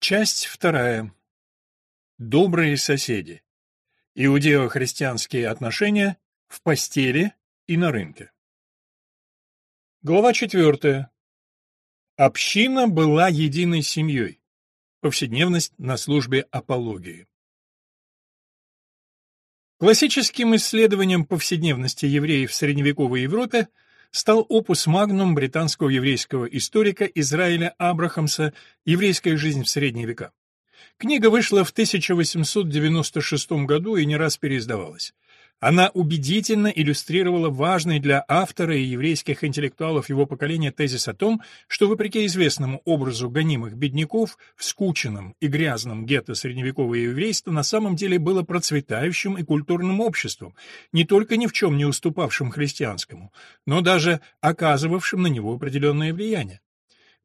Часть вторая. Добрые соседи. Иудео-христианские отношения в постели и на рынке. Глава четвертая. Община была единой семьей. Повседневность на службе апологии. Классическим исследованием повседневности евреев в средневековой Европе стал опус магнум британского еврейского историка Израиля Абрахамса «Еврейская жизнь в средние века». Книга вышла в 1896 году и не раз переиздавалась. Она убедительно иллюстрировала важный для автора и еврейских интеллектуалов его поколения тезис о том, что вопреки известному образу гонимых бедняков в скученном и грязном гетто средневекового еврейства на самом деле было процветающим и культурным обществом, не только ни в чем не уступавшим христианскому, но даже оказывавшим на него определенное влияние.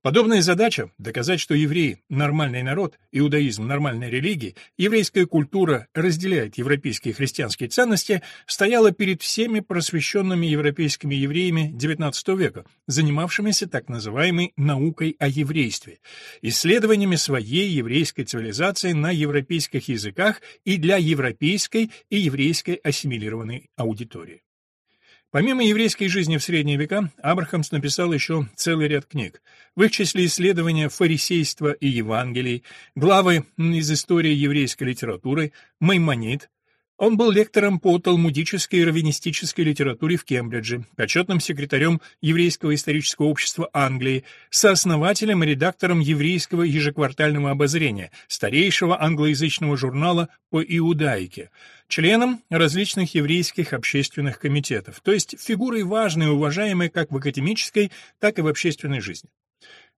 Подобная задача — доказать, что евреи — нормальный народ, иудаизм — нормальная религия, еврейская культура разделяет европейские христианские ценности, стояла перед всеми просвещенными европейскими евреями XIX века, занимавшимися так называемой наукой о еврействе, исследованиями своей еврейской цивилизации на европейских языках и для европейской и еврейской ассимилированной аудитории. Помимо еврейской жизни в средние века, Абрахамс написал еще целый ряд книг. В их числе исследования фарисейства и Евангелий, главы из истории еврейской литературы, Маймонид, он был лектором по талмудической и раввинистической литературе в Кембридже, почетным секретарем Еврейского исторического общества Англии, сооснователем и редактором Еврейского ежеквартального обозрения, старейшего англоязычного журнала по иудаике, членом различных еврейских общественных комитетов, то есть фигурой важной и уважаемой как в академической, так и в общественной жизни.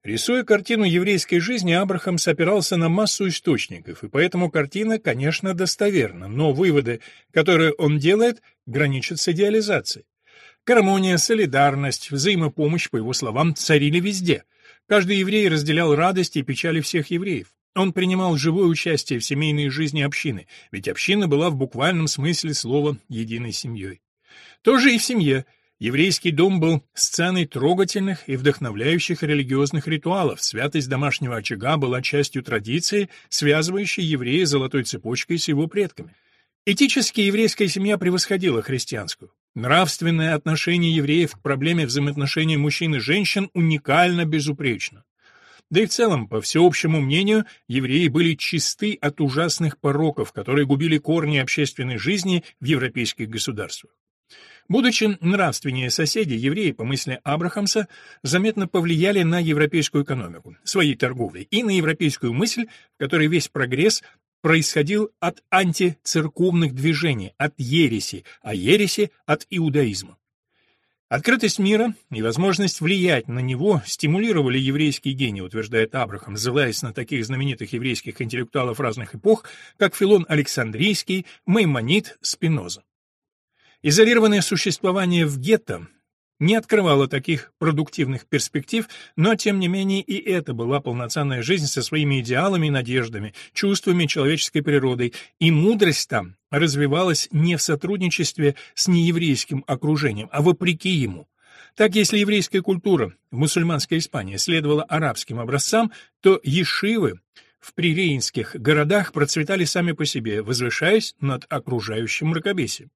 Рисуя картину еврейской жизни, Абрахам опирался на массу источников, и поэтому картина, конечно, достоверна, но выводы, которые он делает, граничат с идеализацией. Гармония, солидарность, взаимопомощь, по его словам, царили везде. Каждый еврей разделял радости и печали всех евреев. Он принимал живое участие в семейной жизни общины, ведь община была в буквальном смысле слова «единой семьей». То же и в семье – Еврейский дом был сценой трогательных и вдохновляющих религиозных ритуалов. Святость домашнего очага была частью традиции, связывающей еврея золотой цепочкой с его предками. Этически еврейская семья превосходила христианскую. Нравственное отношение евреев к проблеме взаимоотношений мужчин и женщин уникально безупречно. Да и в целом, по всеобщему мнению, евреи были чисты от ужасных пороков, которые губили корни общественной жизни в европейских государствах. Будучи нравственнее соседи, евреи, по мысли Абрахамса, заметно повлияли на европейскую экономику, своей торговлей, и на европейскую мысль, в которой весь прогресс происходил от антицерковных движений, от ереси, а ереси — от иудаизма. Открытость мира и возможность влиять на него стимулировали еврейский гений, утверждает Абрахам, ссылаясь на таких знаменитых еврейских интеллектуалов разных эпох, как Филон Александрийский, Маймонид, Спиноза. Изолированное существование в гетто не открывало таких продуктивных перспектив, но, тем не менее, и это была полноценная жизнь со своими идеалами и надеждами, чувствами человеческой природой, и мудрость там развивалась не в сотрудничестве с нееврейским окружением, а вопреки ему. Так, если еврейская культура в мусульманской Испании следовала арабским образцам, то ешивы в прирейнских городах процветали сами по себе, возвышаясь над окружающим мракобесием.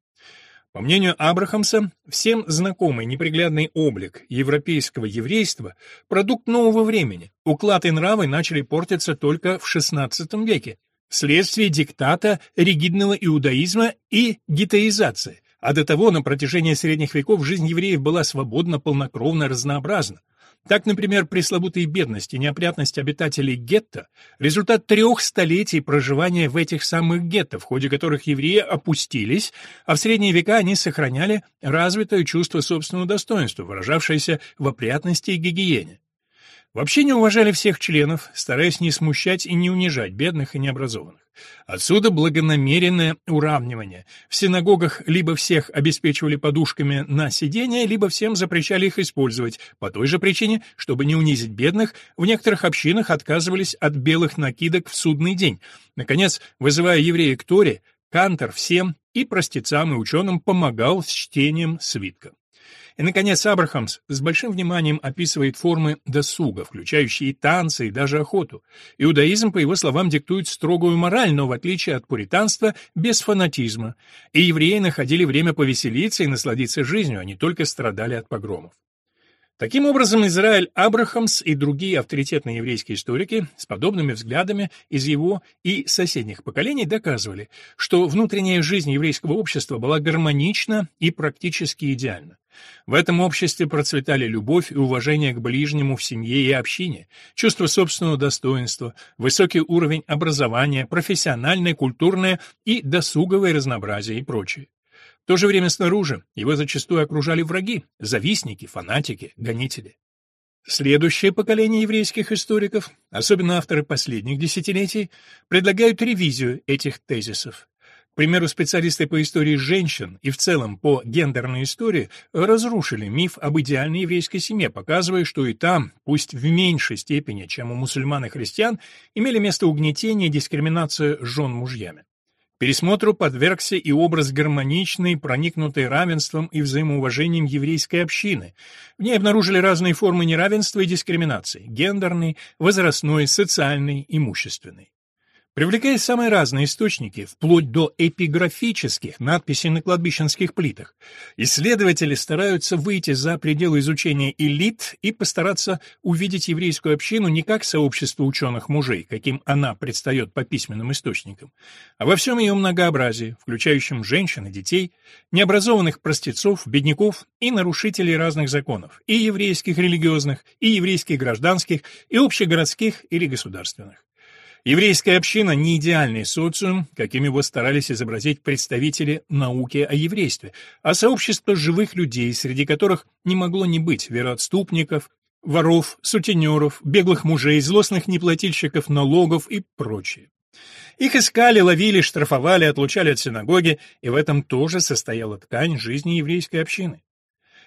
По мнению Абрахамса, всем знакомый неприглядный облик европейского еврейства – продукт нового времени. Уклад и нравы начали портиться только в XVI веке, вследствие диктата ригидного иудаизма и гетеизации, а до того на протяжении средних веков жизнь евреев была свободна, полнокровно, разнообразна. Так, например, пресловутые бедность и неопрятность обитателей гетто – результат трех столетий проживания в этих самых гетто, в ходе которых евреи опустились, а в средние века они сохраняли развитое чувство собственного достоинства, выражавшееся в опрятности и гигиене. Вообще не уважали всех членов, стараясь не смущать и не унижать бедных и необразованных. Отсюда благонамеренное уравнивание. В синагогах либо всех обеспечивали подушками на сиденье, либо всем запрещали их использовать. По той же причине, чтобы не унизить бедных, в некоторых общинах отказывались от белых накидок в судный день. Наконец, вызывая еврея к Торе, Кантор всем, и простецам, и ученым, помогал с чтением свитка. И, наконец, Абрахамс с большим вниманием описывает формы досуга, включающие танцы и даже охоту. Иудаизм, по его словам, диктует строгую мораль, но, в отличие от пуританства, без фанатизма. И евреи находили время повеселиться и насладиться жизнью, а не только страдали от погромов. Таким образом, Израиль Абрахамс и другие авторитетные еврейские историки с подобными взглядами из его и соседних поколений доказывали, что внутренняя жизнь еврейского общества была гармонична и практически идеальна. В этом обществе процветали любовь и уважение к ближнему в семье и общине, чувство собственного достоинства, высокий уровень образования, профессиональное, культурное и досуговое разнообразие и прочее. В то же время снаружи его зачастую окружали враги, завистники, фанатики, гонители. Следующее поколение еврейских историков, особенно авторы последних десятилетий, предлагают ревизию этих тезисов. К примеру, специалисты по истории женщин и в целом по гендерной истории разрушили миф об идеальной еврейской семье, показывая, что и там, пусть в меньшей степени, чем у мусульман и христиан, имели место угнетение и дискриминация жен мужьями. Пересмотру подвергся и образ гармоничной, проникнутой равенством и взаимоуважением еврейской общины. В ней обнаружили разные формы неравенства и дискриминации – гендерный, возрастной, социальный, имущественный. Привлекая самые разные источники, вплоть до эпиграфических надписей на кладбищенских плитах, исследователи стараются выйти за пределы изучения элит и постараться увидеть еврейскую общину не как сообщество ученых-мужей, каким она предстает по письменным источникам, а во всем ее многообразии, включающем женщин и детей, необразованных простецов, бедняков и нарушителей разных законов, и еврейских религиозных, и еврейских гражданских, и общегородских или государственных. Еврейская община — не идеальный социум, каким его старались изобразить представители науки о еврействе, а сообщество живых людей, среди которых не могло не быть вероотступников, воров, сутенеров, беглых мужей, злостных неплательщиков налогов и прочее. Их искали, ловили, штрафовали, отлучали от синагоги, и в этом тоже состояла ткань жизни еврейской общины.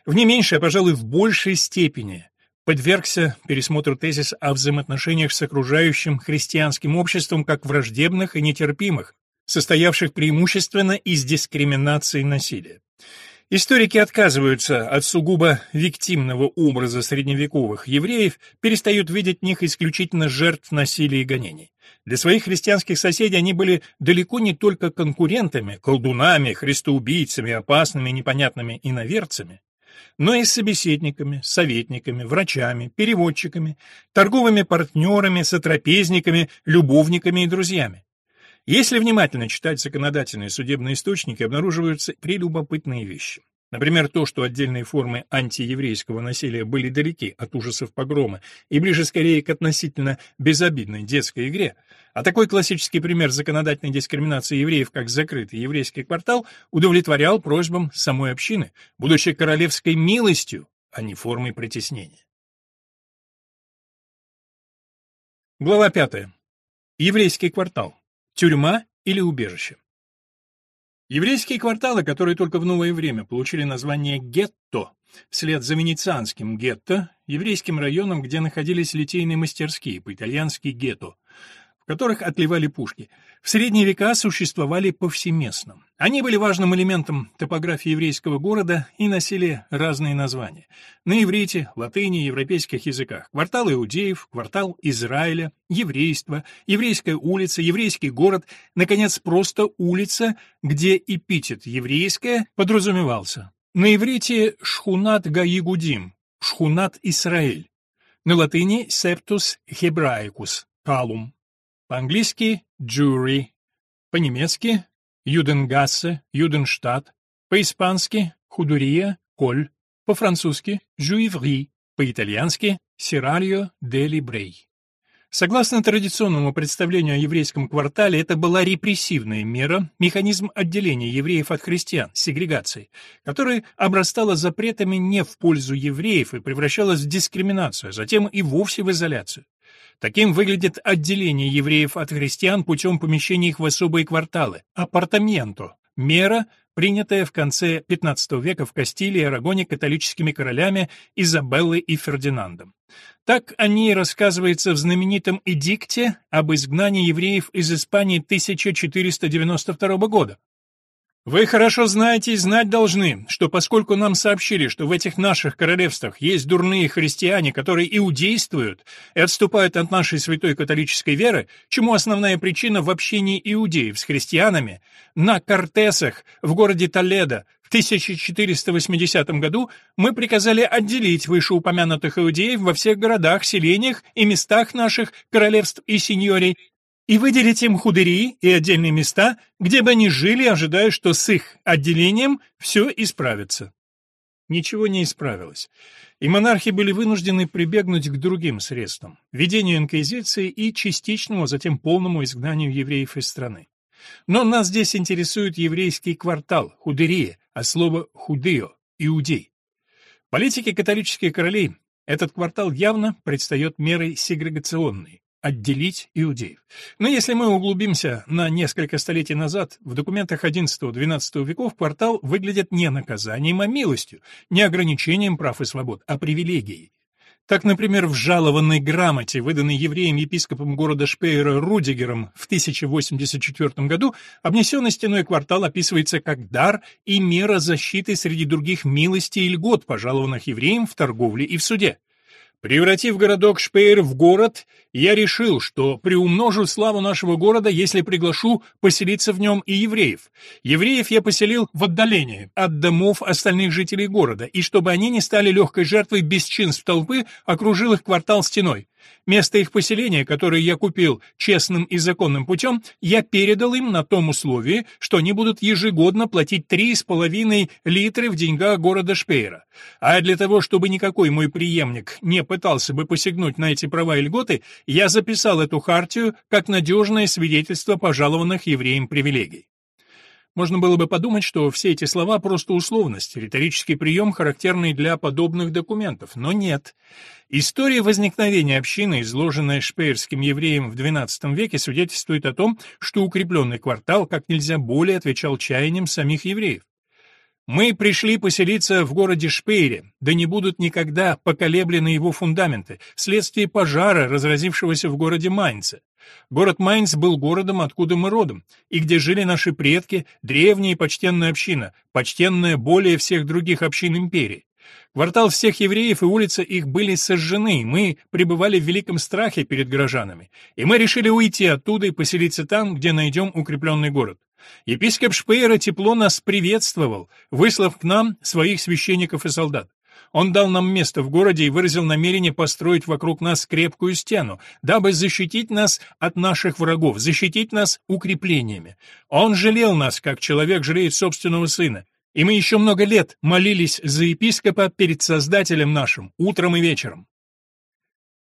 В не меньшей, а, пожалуй, в большей степени подвергся пересмотру тезис о взаимоотношениях с окружающим христианским обществом как враждебных и нетерпимых, состоявших преимущественно из дискриминации и насилия. Историки отказываются от сугубо виктимного образа средневековых евреев, перестают видеть в них исключительно жертв насилия и гонений. Для своих христианских соседей они были далеко не только конкурентами, колдунами, христоубийцами, опасными, непонятными иноверцами, но и с собеседниками, советниками, врачами, переводчиками, торговыми партнерами, сотрапезниками, любовниками и друзьями. Если внимательно читать законодательные судебные источники, обнаруживаются прелюбопытные вещи. Например, то, что отдельные формы антиеврейского насилия были далеки от ужасов погрома и ближе скорее к относительно безобидной детской игре, а такой классический пример законодательной дискриминации евреев, как закрытый еврейский квартал, удовлетворял просьбам самой общины, будучи королевской милостью, а не формой притеснения. Глава 5. Еврейский квартал. Тюрьма или убежище. Еврейские кварталы, которые только в новое время получили название гетто, вслед за венецианским гетто, еврейским районом, где находились литейные мастерские, по-итальянски гетто, которых отливали пушки, в средние века существовали повсеместно. Они были важным элементом топографии еврейского города и носили разные названия. На иврите, латыни, европейских языках. Квартал иудеев, квартал Израиля, еврейство, еврейская улица, еврейский город, наконец, просто улица, где эпитет «еврейская» подразумевался. На иврите «шхунат гаигудим», «шхунат Исраэль». На латыни «септус хебраикус», «калум». По-английски «jury», по-немецки «юденгассе», «юденштадт», по-испански «худурия», «коль», по-французски «жуиври», по-итальянски «сиральо дели брей». Согласно традиционному представлению о еврейском квартале, это была репрессивная мера, механизм отделения евреев от христиан, сегрегации, которая обрастала запретами не в пользу евреев и превращалась в дискриминацию, а затем и вовсе в изоляцию. Таким выглядит отделение евреев от христиан путем помещения их в особые кварталы – апартаменто, мера, принятая в конце XV века в Кастилии и Арагоне католическими королями Изабеллой и Фердинандом. Так о ней рассказывается в знаменитом эдикте об изгнании евреев из Испании 1492 года. Вы хорошо знаете и знать должны, что поскольку нам сообщили, что в этих наших королевствах есть дурные христиане, которые иудействуют и отступают от нашей святой католической веры, чему основная причина в общении иудеев с христианами, на Кортесах в городе Толедо в 1480 году мы приказали отделить вышеупомянутых иудеев во всех городах, селениях и местах наших королевств и сеньорий и выделить им худыри и отдельные места, где бы они жили, ожидая, что с их отделением все исправится. Ничего не исправилось, и монархи были вынуждены прибегнуть к другим средствам – ведению инквизиции и частичному, а затем полному изгнанию евреев из страны. Но нас здесь интересует еврейский квартал, худырия, а слово «худео» – иудей. Политики католических королей этот квартал явно предстает мерой сегрегационной отделить иудеев. Но если мы углубимся на несколько столетий назад, в документах XI-XII веков квартал выглядит не наказанием, а милостью, не ограничением прав и свобод, а привилегией. Так, например, в жалованной грамоте, выданной евреем епископом города Шпейера Рудигером в 1084 году, обнесенный стеной квартал описывается как дар и мера защиты среди других милостей и льгот, пожалованных евреям в торговле и в суде. Превратив городок Шпейр в город, я решил, что приумножу славу нашего города, если приглашу поселиться в нем и евреев. Евреев я поселил в отдалении от домов остальных жителей города, и чтобы они не стали легкой жертвой бесчинств толпы, окружил их квартал стеной. Место их поселения, которое я купил честным и законным путем, я передал им на том условии, что они будут ежегодно платить три с половиной литры в деньгах города Шпейра. А для того, чтобы никакой мой преемник не пытался бы посягнуть на эти права и льготы, я записал эту хартию как надежное свидетельство пожалованных евреям привилегий. Можно было бы подумать, что все эти слова просто условность, риторический прием, характерный для подобных документов, но нет. История возникновения общины, изложенная шпеерским евреем в XII веке, свидетельствует о том, что укрепленный квартал как нельзя более отвечал чаяниям самих евреев. Мы пришли поселиться в городе Шпейре, да не будут никогда поколеблены его фундаменты, вследствие пожара, разразившегося в городе Майнце. Город Майнц был городом, откуда мы родом, и где жили наши предки, древняя и почтенная община, почтенная более всех других общин империи. Квартал всех евреев и улица их были сожжены, мы пребывали в великом страхе перед горожанами, и мы решили уйти оттуда и поселиться там, где найдем укрепленный город. Епископ Шпейера тепло нас приветствовал, выслав к нам своих священников и солдат. Он дал нам место в городе и выразил намерение построить вокруг нас крепкую стену, дабы защитить нас от наших врагов, защитить нас укреплениями. Он жалел нас, как человек жалеет собственного сына. И мы еще много лет молились за епископа перед Создателем нашим, утром и вечером.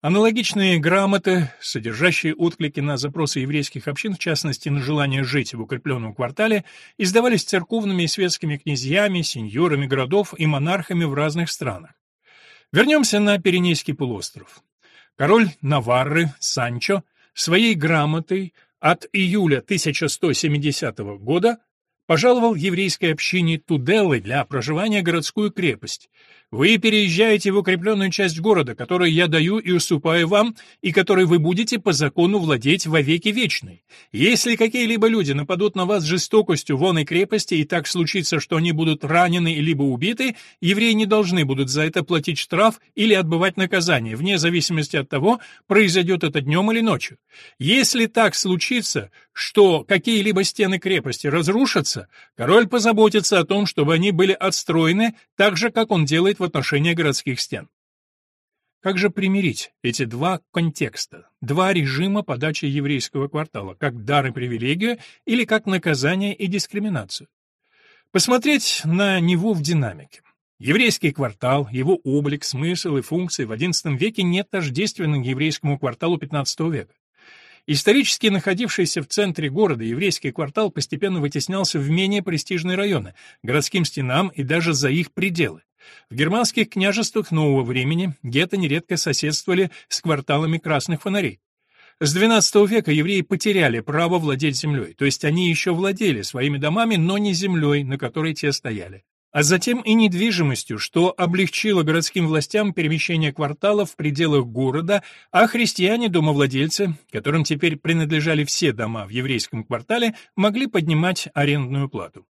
Аналогичные грамоты, содержащие отклики на запросы еврейских общин, в частности на желание жить в укрепленном квартале, издавались церковными и светскими князьями, сеньорами городов и монархами в разных странах. Вернемся на Пиренейский полуостров. Король Наварры Санчо своей грамотой от июля 1170 года пожаловал еврейской общине Туделлы для проживания городскую крепость, вы переезжаете в укрепленную часть города, которую я даю и уступаю вам, и которой вы будете по закону владеть во веки вечной. Если какие-либо люди нападут на вас жестокостью вон и крепости, и так случится, что они будут ранены либо убиты, евреи не должны будут за это платить штраф или отбывать наказание, вне зависимости от того, произойдет это днем или ночью. Если так случится, что какие-либо стены крепости разрушатся, король позаботится о том, чтобы они были отстроены так же, как он делает в отношении городских стен. Как же примирить эти два контекста, два режима подачи еврейского квартала, как дар и привилегию или как наказание и дискриминацию? Посмотреть на него в динамике. Еврейский квартал, его облик, смысл и функции в XI веке не тождественны еврейскому кварталу XV века. Исторически находившийся в центре города еврейский квартал постепенно вытеснялся в менее престижные районы, городским стенам и даже за их пределы. В германских княжествах нового времени гетто нередко соседствовали с кварталами красных фонарей. С XII века евреи потеряли право владеть землей, то есть они еще владели своими домами, но не землей, на которой те стояли. А затем и недвижимостью, что облегчило городским властям перемещение кварталов в пределах города, а христиане-домовладельцы, которым теперь принадлежали все дома в еврейском квартале, могли поднимать арендную плату.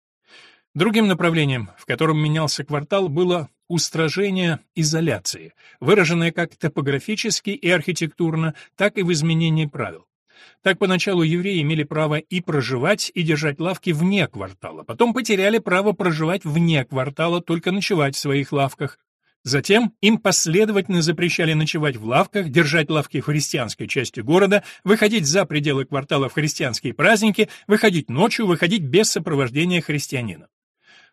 Другим направлением, в котором менялся квартал, было устражение изоляции, выраженное как топографически и архитектурно, так и в изменении правил. Так поначалу евреи имели право и проживать, и держать лавки вне квартала, потом потеряли право проживать вне квартала, только ночевать в своих лавках. Затем им последовательно запрещали ночевать в лавках, держать лавки в христианской части города, выходить за пределы квартала в христианские праздники, выходить ночью, выходить без сопровождения христианина.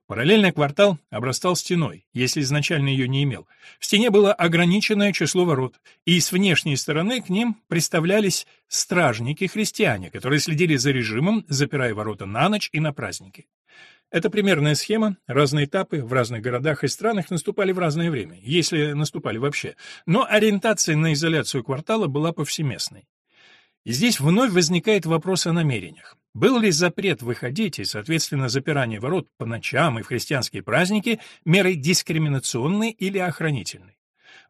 Параллельный квартал обрастал стеной, если изначально ее не имел. В стене было ограниченное число ворот, и с внешней стороны к ним представлялись стражники-христиане, которые следили за режимом, запирая ворота на ночь и на праздники. Это примерная схема, разные этапы в разных городах и странах наступали в разное время, если наступали вообще, но ориентация на изоляцию квартала была повсеместной. Здесь вновь возникает вопрос о намерениях. Был ли запрет выходить и, соответственно, запирание ворот по ночам и в христианские праздники мерой дискриминационной или охранительной?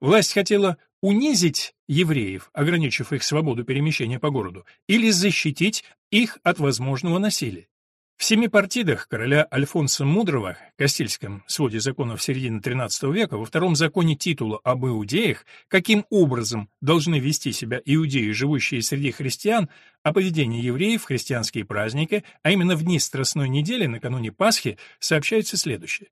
Власть хотела унизить евреев, ограничив их свободу перемещения по городу, или защитить их от возможного насилия? В семи партидах короля Альфонса Мудрого, Кастильском своде законов середины XIII века, во втором законе титула об иудеях, каким образом должны вести себя иудеи, живущие среди христиан, о поведении евреев в христианские праздники, а именно в дни Страстной недели, накануне Пасхи, сообщается следующее.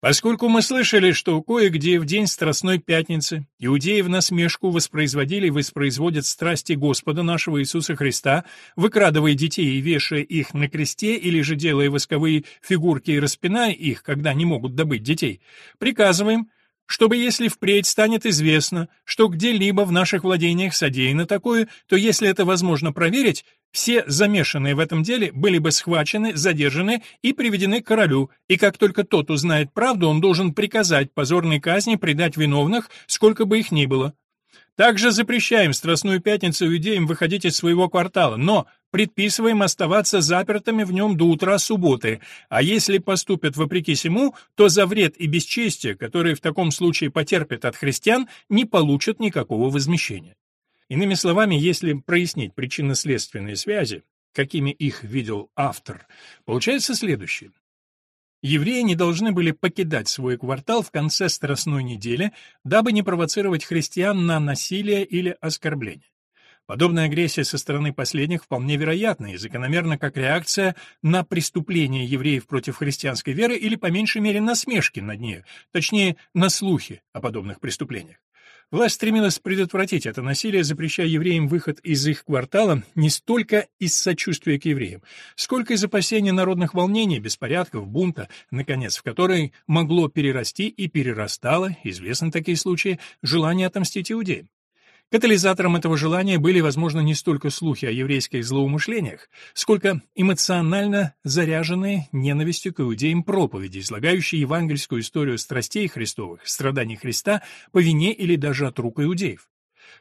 Поскольку мы слышали, что кое-где в день Страстной Пятницы иудеи в насмешку воспроизводили и воспроизводят страсти Господа нашего Иисуса Христа, выкрадывая детей и вешая их на кресте или же делая восковые фигурки и распиная их, когда не могут добыть детей, приказываем, чтобы если впредь станет известно, что где-либо в наших владениях содеяно такое, то если это возможно проверить, все замешанные в этом деле были бы схвачены, задержаны и приведены к королю, и как только тот узнает правду, он должен приказать позорной казни предать виновных, сколько бы их ни было. Также запрещаем Страстную Пятницу иудеям выходить из своего квартала, но предписываем оставаться запертыми в нем до утра субботы, а если поступят вопреки сему, то за вред и бесчестие, которые в таком случае потерпят от христиан, не получат никакого возмещения. Иными словами, если прояснить причинно-следственные связи, какими их видел автор, получается следующее. Евреи не должны были покидать свой квартал в конце Страстной недели, дабы не провоцировать христиан на насилие или оскорбление. Подобная агрессия со стороны последних вполне вероятна и закономерна как реакция на преступления евреев против христианской веры или, по меньшей мере, насмешки над нею, точнее, на слухи о подобных преступлениях. Власть стремилась предотвратить это насилие, запрещая евреям выход из их квартала не столько из сочувствия к евреям, сколько из опасения народных волнений, беспорядков, бунта, наконец, в который могло перерасти и перерастало, известны такие случаи, желание отомстить иудеям. Катализатором этого желания были, возможно, не столько слухи о еврейских злоумышлениях, сколько эмоционально заряженные ненавистью к иудеям проповеди, излагающие евангельскую историю страстей Христовых, страданий Христа по вине или даже от рук иудеев.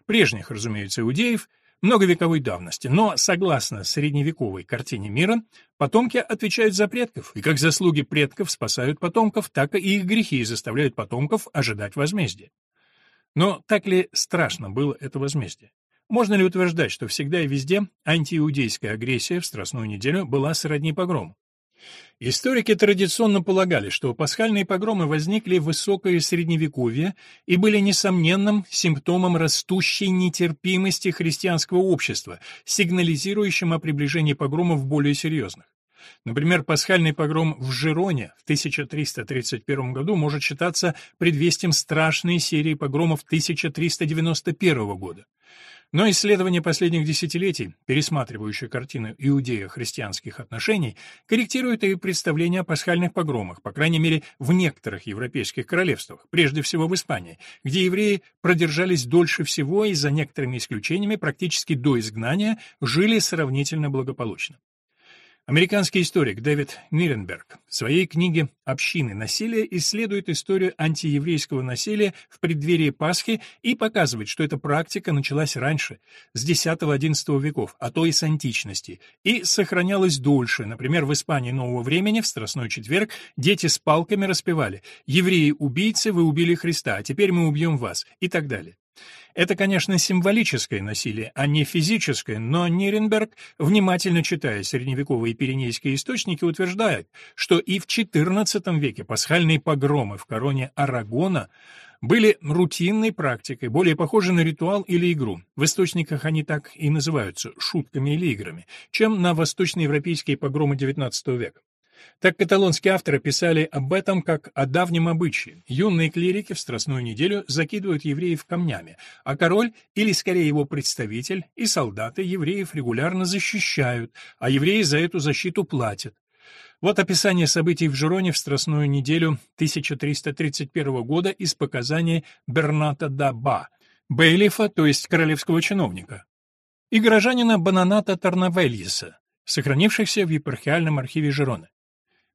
Прежних, разумеется, иудеев, многовековой давности, но, согласно средневековой картине мира, потомки отвечают за предков, и как заслуги предков спасают потомков, так и их грехи заставляют потомков ожидать возмездия. Но так ли страшно было это возмездие? Можно ли утверждать, что всегда и везде антииудейская агрессия в Страстную неделю была сродни погрому? Историки традиционно полагали, что пасхальные погромы возникли в высокое средневековье и были несомненным симптомом растущей нетерпимости христианского общества, сигнализирующим о приближении погромов более серьезных. Например, пасхальный погром в Жироне в 1331 году может считаться предвестием страшной серии погромов 1391 года. Но исследования последних десятилетий, пересматривающие картину иудео-христианских отношений, корректируют и представление о пасхальных погромах, по крайней мере, в некоторых европейских королевствах, прежде всего в Испании, где евреи продержались дольше всего и, за некоторыми исключениями, практически до изгнания, жили сравнительно благополучно. Американский историк Дэвид Ниренберг в своей книге «Общины насилия» исследует историю антиеврейского насилия в преддверии Пасхи и показывает, что эта практика началась раньше, с X-XI веков, а то и с античности, и сохранялась дольше. Например, в Испании Нового времени в Страстной четверг дети с палками распевали «Евреи-убийцы, вы убили Христа, а теперь мы убьем вас» и так далее. Это, конечно, символическое насилие, а не физическое, но Нирнберг, внимательно читая средневековые пиренейские источники, утверждает, что и в XIV веке пасхальные погромы в короне Арагона были рутинной практикой, более похожей на ритуал или игру. В источниках они так и называются – шутками или играми, чем на восточноевропейские погромы XIX века. Так каталонские авторы писали об этом как о давнем обычае. Юные клирики в Страстную неделю закидывают евреев камнями, а король, или скорее его представитель, и солдаты евреев регулярно защищают, а евреи за эту защиту платят. Вот описание событий в Жироне в Страстную неделю 1331 года из показаний Берната Даба, бейлифа, то есть королевского чиновника, и горожанина Бананата Тарнавельеса, сохранившихся в епархиальном архиве Жироны.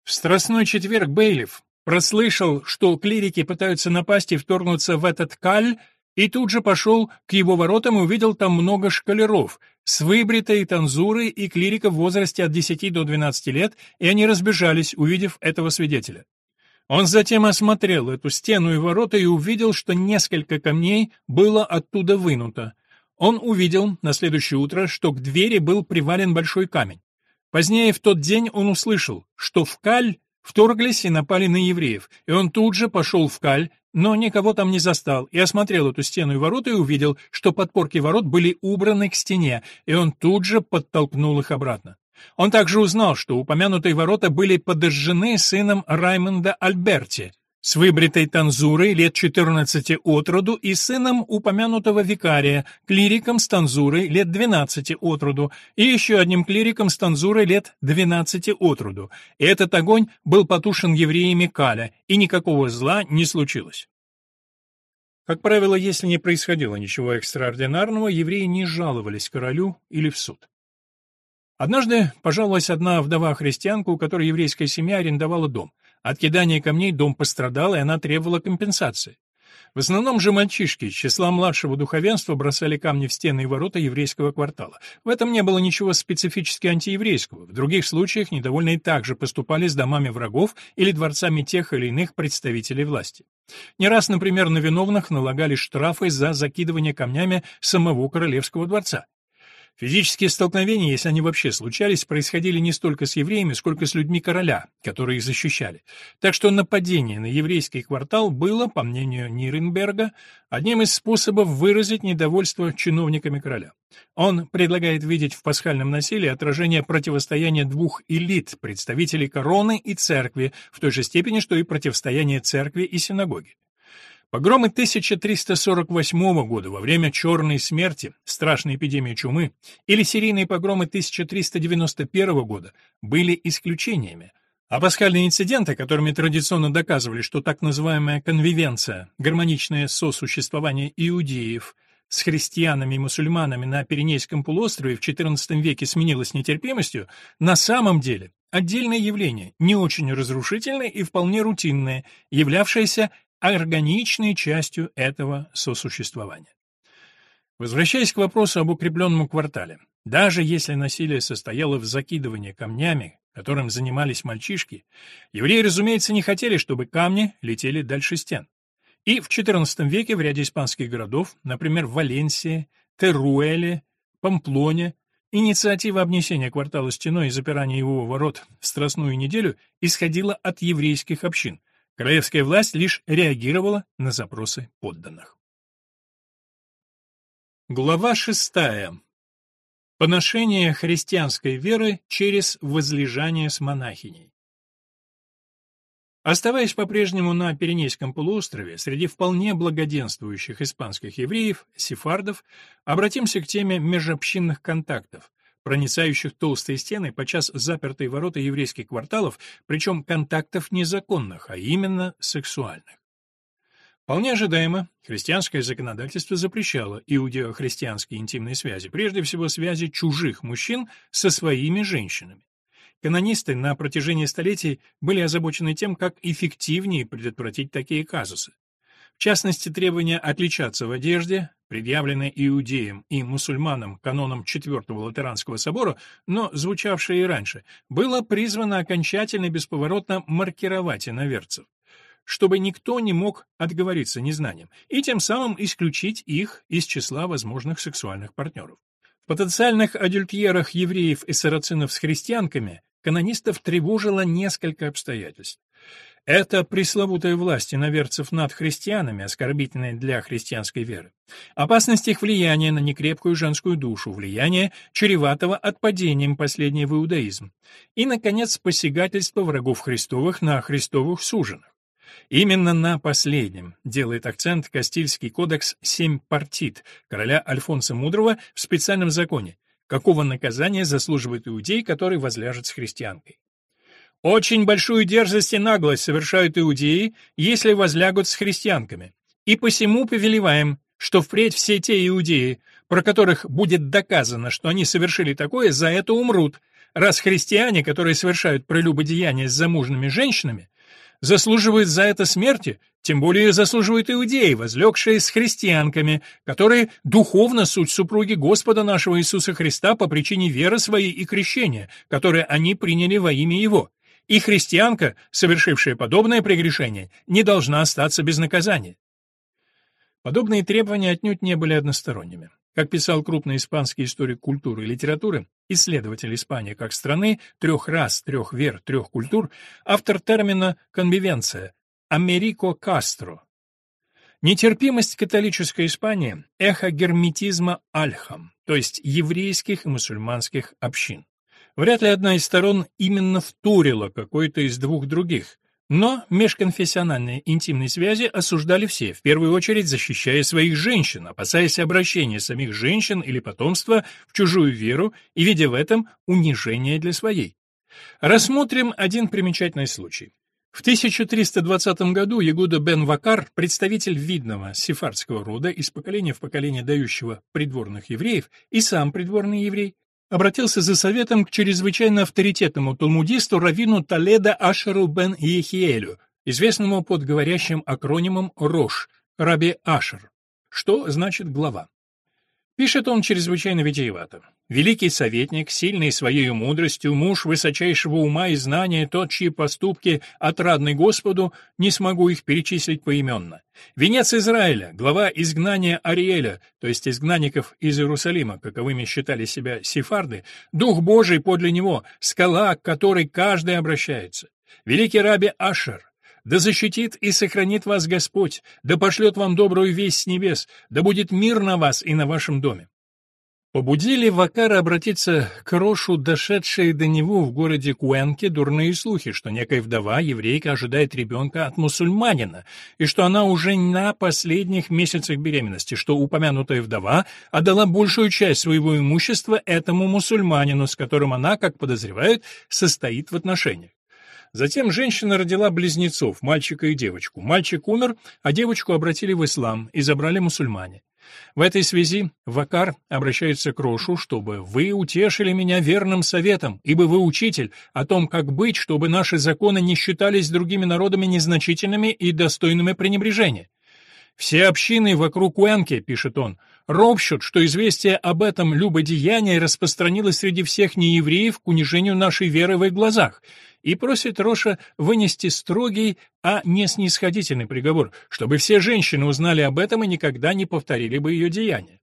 В Страстной четверг Бейлиф прослышал, что клирики пытаются напасть и вторгнуться в этот каль, и тут же пошел к его воротам и увидел там много шкалеров с выбритой танзурой и клириков в возрасте от 10 до 12 лет, и они разбежались, увидев этого свидетеля. Он затем осмотрел эту стену и ворота и увидел, что несколько камней было оттуда вынуто. Он увидел на следующее утро, что к двери был привален большой камень. Позднее в тот день он услышал, что в Каль вторглись и напали на евреев, и он тут же пошел в Каль, но никого там не застал, и осмотрел эту стену и ворота и увидел, что подпорки ворот были убраны к стене, и он тут же подтолкнул их обратно. Он также узнал, что упомянутые ворота были подожжены сыном Раймонда Альберти, с выбритой танзурой лет 14 от роду и сыном упомянутого викария, клириком с танзурой лет 12 от роду и еще одним клириком с танзурой лет 12 от роду. Этот огонь был потушен евреями Каля, и никакого зла не случилось. Как правило, если не происходило ничего экстраординарного, евреи не жаловались королю или в суд. Однажды пожаловалась одна вдова-христианка, у которой еврейская семья арендовала дом. От кидания камней дом пострадал, и она требовала компенсации. В основном же мальчишки из числа младшего духовенства бросали камни в стены и ворота еврейского квартала. В этом не было ничего специфически антиеврейского. В других случаях недовольные также поступали с домами врагов или дворцами тех или иных представителей власти. Не раз, например, на виновных налагали штрафы за закидывание камнями самого королевского дворца. Физические столкновения, если они вообще случались, происходили не столько с евреями, сколько с людьми короля, которые их защищали. Так что нападение на еврейский квартал было, по мнению Нирнберга, одним из способов выразить недовольство чиновниками короля. Он предлагает видеть в пасхальном насилии отражение противостояния двух элит, представителей короны и церкви, в той же степени, что и противостояние церкви и синагоги. Погромы 1348 года во время Черной смерти, страшной эпидемии чумы, или серийные погромы 1391 года были исключениями, а пасхальные инциденты, которыми традиционно доказывали, что так называемая конвивенция, гармоничное сосуществование иудеев с христианами и мусульманами на Пиренейском полуострове в XIV веке сменилось нетерпимостью, на самом деле отдельное явление, не очень разрушительное и вполне рутинное, являвшееся органичной частью этого сосуществования. Возвращаясь к вопросу об укрепленном квартале, даже если насилие состояло в закидывании камнями, которым занимались мальчишки, евреи, разумеется, не хотели, чтобы камни летели дальше стен. И в XIV веке в ряде испанских городов, например, в Валенсии, Теруэле, Памплоне, инициатива обнесения квартала стеной и запирания его ворот в Страстную неделю исходила от еврейских общин – Королевская власть лишь реагировала на запросы подданных. Глава шестая. Поношение христианской веры через возлежание с монахиней. Оставаясь по-прежнему на Пиренейском полуострове, среди вполне благоденствующих испанских евреев, сефардов, обратимся к теме межобщинных контактов, проницающих толстые стены, подчас запертые ворота еврейских кварталов, причем контактов незаконных, а именно сексуальных. Вполне ожидаемо, христианское законодательство запрещало иудео-христианские интимные связи, прежде всего связи чужих мужчин со своими женщинами. Канонисты на протяжении столетий были озабочены тем, как эффективнее предотвратить такие казусы. В частности, требование отличаться в одежде, предъявленное иудеям и мусульманам каноном Четвертого Латеранского собора, но звучавшее и раньше, было призвано окончательно бесповоротно маркировать иноверцев. чтобы никто не мог отговориться незнанием, и тем самым исключить их из числа возможных сексуальных партнеров. В потенциальных адюльтерах евреев и сарацинов с христианками канонистов тревожило несколько обстоятельств. Это пресловутая власть иноверцев над христианами, оскорбительная для христианской веры. Опасность их влияния на некрепкую женскую душу, влияние, чреватого отпадением последней в иудаизм. И, наконец, посягательство врагов Христовых на Христовых суженных. Именно на последнем делает акцент Кастильский кодекс «Семь партит» короля Альфонса Мудрого в специальном законе, какого наказания заслуживает иудей, который возляжет с христианкой. Очень большую дерзость и наглость совершают иудеи, если возлягут с христианками. И посему повелеваем, что впредь все те иудеи, про которых будет доказано, что они совершили такое, за это умрут, раз христиане, которые совершают прелюбодеяние с замужными женщинами, заслуживают за это смерти, тем более заслуживают иудеи, возлегшие с христианками, которые духовно суть супруги Господа нашего Иисуса Христа по причине веры своей и крещения, которое они приняли во имя Его и христианка, совершившая подобное прегрешение, не должна остаться без наказания. Подобные требования отнюдь не были односторонними. Как писал крупный испанский историк культуры и литературы, исследователь Испании как страны, трех рас, трех вер, трех культур, автор термина «конвивенция» Америко Кастро. Нетерпимость католической Испании – эхо герметизма альхам, то есть еврейских и мусульманских общин. Вряд ли одна из сторон именно вторила какой-то из двух других. Но межконфессиональные интимные связи осуждали все, в первую очередь защищая своих женщин, опасаясь обращения самих женщин или потомства в чужую веру и видя в этом унижение для своей. Рассмотрим один примечательный случай. В 1320 году Ягуда бен Вакар, представитель видного сефардского рода из поколения в поколение дающего придворных евреев, и сам придворный еврей, обратился за советом к чрезвычайно авторитетному талмудисту раввину Таледа Ашеру бен Ехиэлю, известному под говорящим акронимом РОШ, Раби Ашер, что значит глава. Пишет он чрезвычайно витиевато. Великий советник, сильный своей мудростью, муж высочайшего ума и знания, тот, чьи поступки отрадны Господу, не смогу их перечислить поименно. Венец Израиля, глава изгнания Ариэля, то есть изгнанников из Иерусалима, каковыми считали себя сефарды, Дух Божий подле него, скала, к которой каждый обращается. Великий раби Ашер, да защитит и сохранит вас Господь, да пошлет вам добрую весть с небес, да будет мир на вас и на вашем доме. Побудили Вакара обратиться к Рошу, дошедшие до него в городе Куэнке, дурные слухи, что некая вдова, еврейка, ожидает ребенка от мусульманина, и что она уже на последних месяцах беременности, что упомянутая вдова отдала большую часть своего имущества этому мусульманину, с которым она, как подозревают, состоит в отношениях. Затем женщина родила близнецов, мальчика и девочку. Мальчик умер, а девочку обратили в ислам и забрали мусульмане. В этой связи Вакар обращается к Рошу, чтобы вы утешили меня верным советом, ибо вы учитель, о том, как быть, чтобы наши законы не считались другими народами незначительными и достойными пренебрежения. Все общины вокруг Уэнки, пишет он, ропщут, что известие об этом любодеянии распространилось среди всех неевреев к унижению нашей веры в их глазах, и просит Роша вынести строгий, а не снисходительный приговор, чтобы все женщины узнали об этом и никогда не повторили бы ее деяния.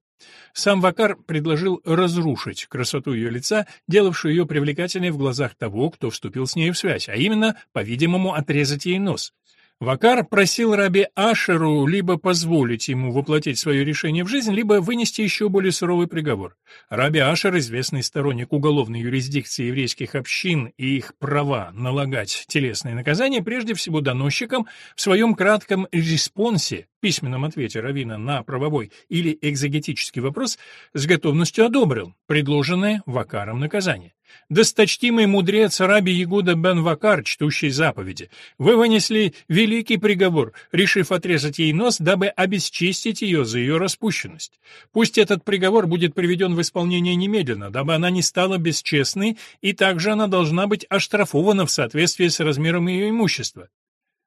Сам Вакар предложил разрушить красоту ее лица, делавшую ее привлекательной в глазах того, кто вступил с ней в связь, а именно, по-видимому, отрезать ей нос. Вакар просил раби Ашеру либо позволить ему воплотить свое решение в жизнь, либо вынести еще более суровый приговор. Раби Ашер, известный сторонник уголовной юрисдикции еврейских общин и их права налагать телесные наказания, прежде всего доносчикам, в своем кратком респонсе, письменном ответе Равина на правовой или экзегетический вопрос, с готовностью одобрил предложенное Вакаром наказание. Досточтимый мудрец Раби Ягуда бен Вакар, чтущий заповеди, вы вынесли великий приговор, решив отрезать ей нос, дабы обесчестить ее за ее распущенность. Пусть этот приговор будет приведен в исполнение немедленно, дабы она не стала бесчестной, и также она должна быть оштрафована в соответствии с размером ее имущества.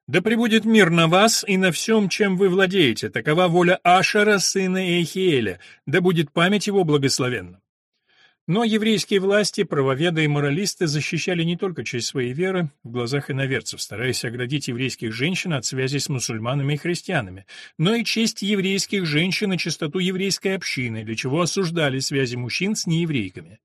Да пребудет мир на вас и на всем, чем вы владеете, такова воля Ашера, сына Эйхиэля, да будет память его благословенна. Но еврейские власти, правоведы и моралисты защищали не только честь своей веры в глазах иноверцев, стараясь оградить еврейских женщин от связи с мусульманами и христианами, но и честь еврейских женщин и чистоту еврейской общины, для чего осуждали связи мужчин с нееврейками.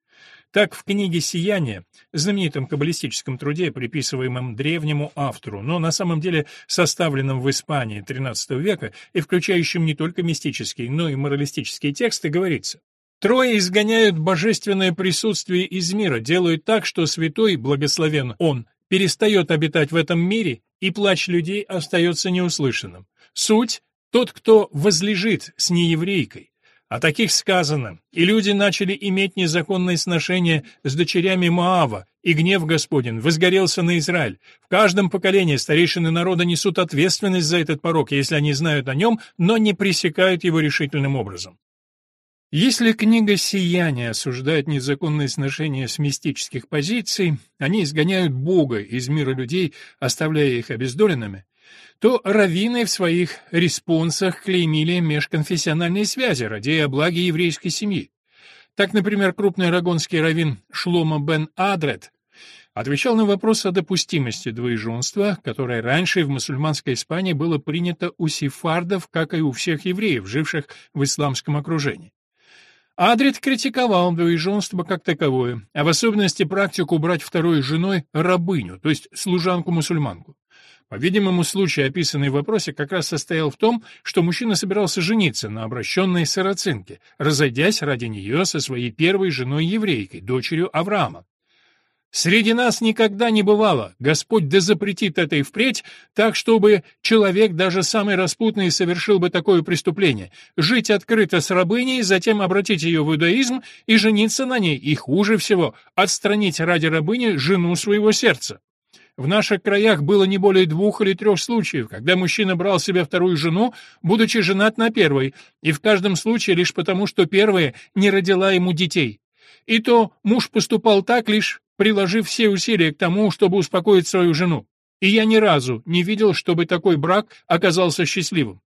Так, в книге «Сияние», знаменитом каббалистическом труде, приписываемом древнему автору, но на самом деле составленном в Испании XIII века и включающем не только мистические, но и моралистические тексты, говорится Трое изгоняют божественное присутствие из мира, делают так, что святой, благословен он, перестает обитать в этом мире, и плач людей остается неуслышанным. Суть — тот, кто возлежит с нееврейкой. О таких сказано, и люди начали иметь незаконные сношения с дочерями Моава, и гнев Господень возгорелся на Израиль. В каждом поколении старейшины народа несут ответственность за этот порог, если они знают о нем, но не пресекают его решительным образом. Если книга «Сияние» осуждает незаконные сношения с мистических позиций, они изгоняют Бога из мира людей, оставляя их обездоленными, то раввины в своих респонсах клеймили межконфессиональные связи ради о благе еврейской семьи. Так, например, крупный арагонский раввин Шлома бен Адрет отвечал на вопрос о допустимости двоеженства, которое раньше в мусульманской Испании было принято у сефардов, как и у всех евреев, живших в исламском окружении. Адрит критиковал двоеженство как таковое, а в особенности практику брать второй женой рабыню, то есть служанку-мусульманку. По-видимому, случай, описанный в вопросе, как раз состоял в том, что мужчина собирался жениться на обращенной сарацинке, разойдясь ради нее со своей первой женой-еврейкой, дочерью Авраама. Среди нас никогда не бывало, Господь да запретит это и впредь, так, чтобы человек, даже самый распутный, совершил бы такое преступление, жить открыто с рабыней, затем обратить ее в иудаизм и жениться на ней, и хуже всего, отстранить ради рабыни жену своего сердца. В наших краях было не более двух или трех случаев, когда мужчина брал себе вторую жену, будучи женат на первой, и в каждом случае лишь потому, что первая не родила ему детей. И то муж поступал так лишь приложив все усилия к тому, чтобы успокоить свою жену. И я ни разу не видел, чтобы такой брак оказался счастливым.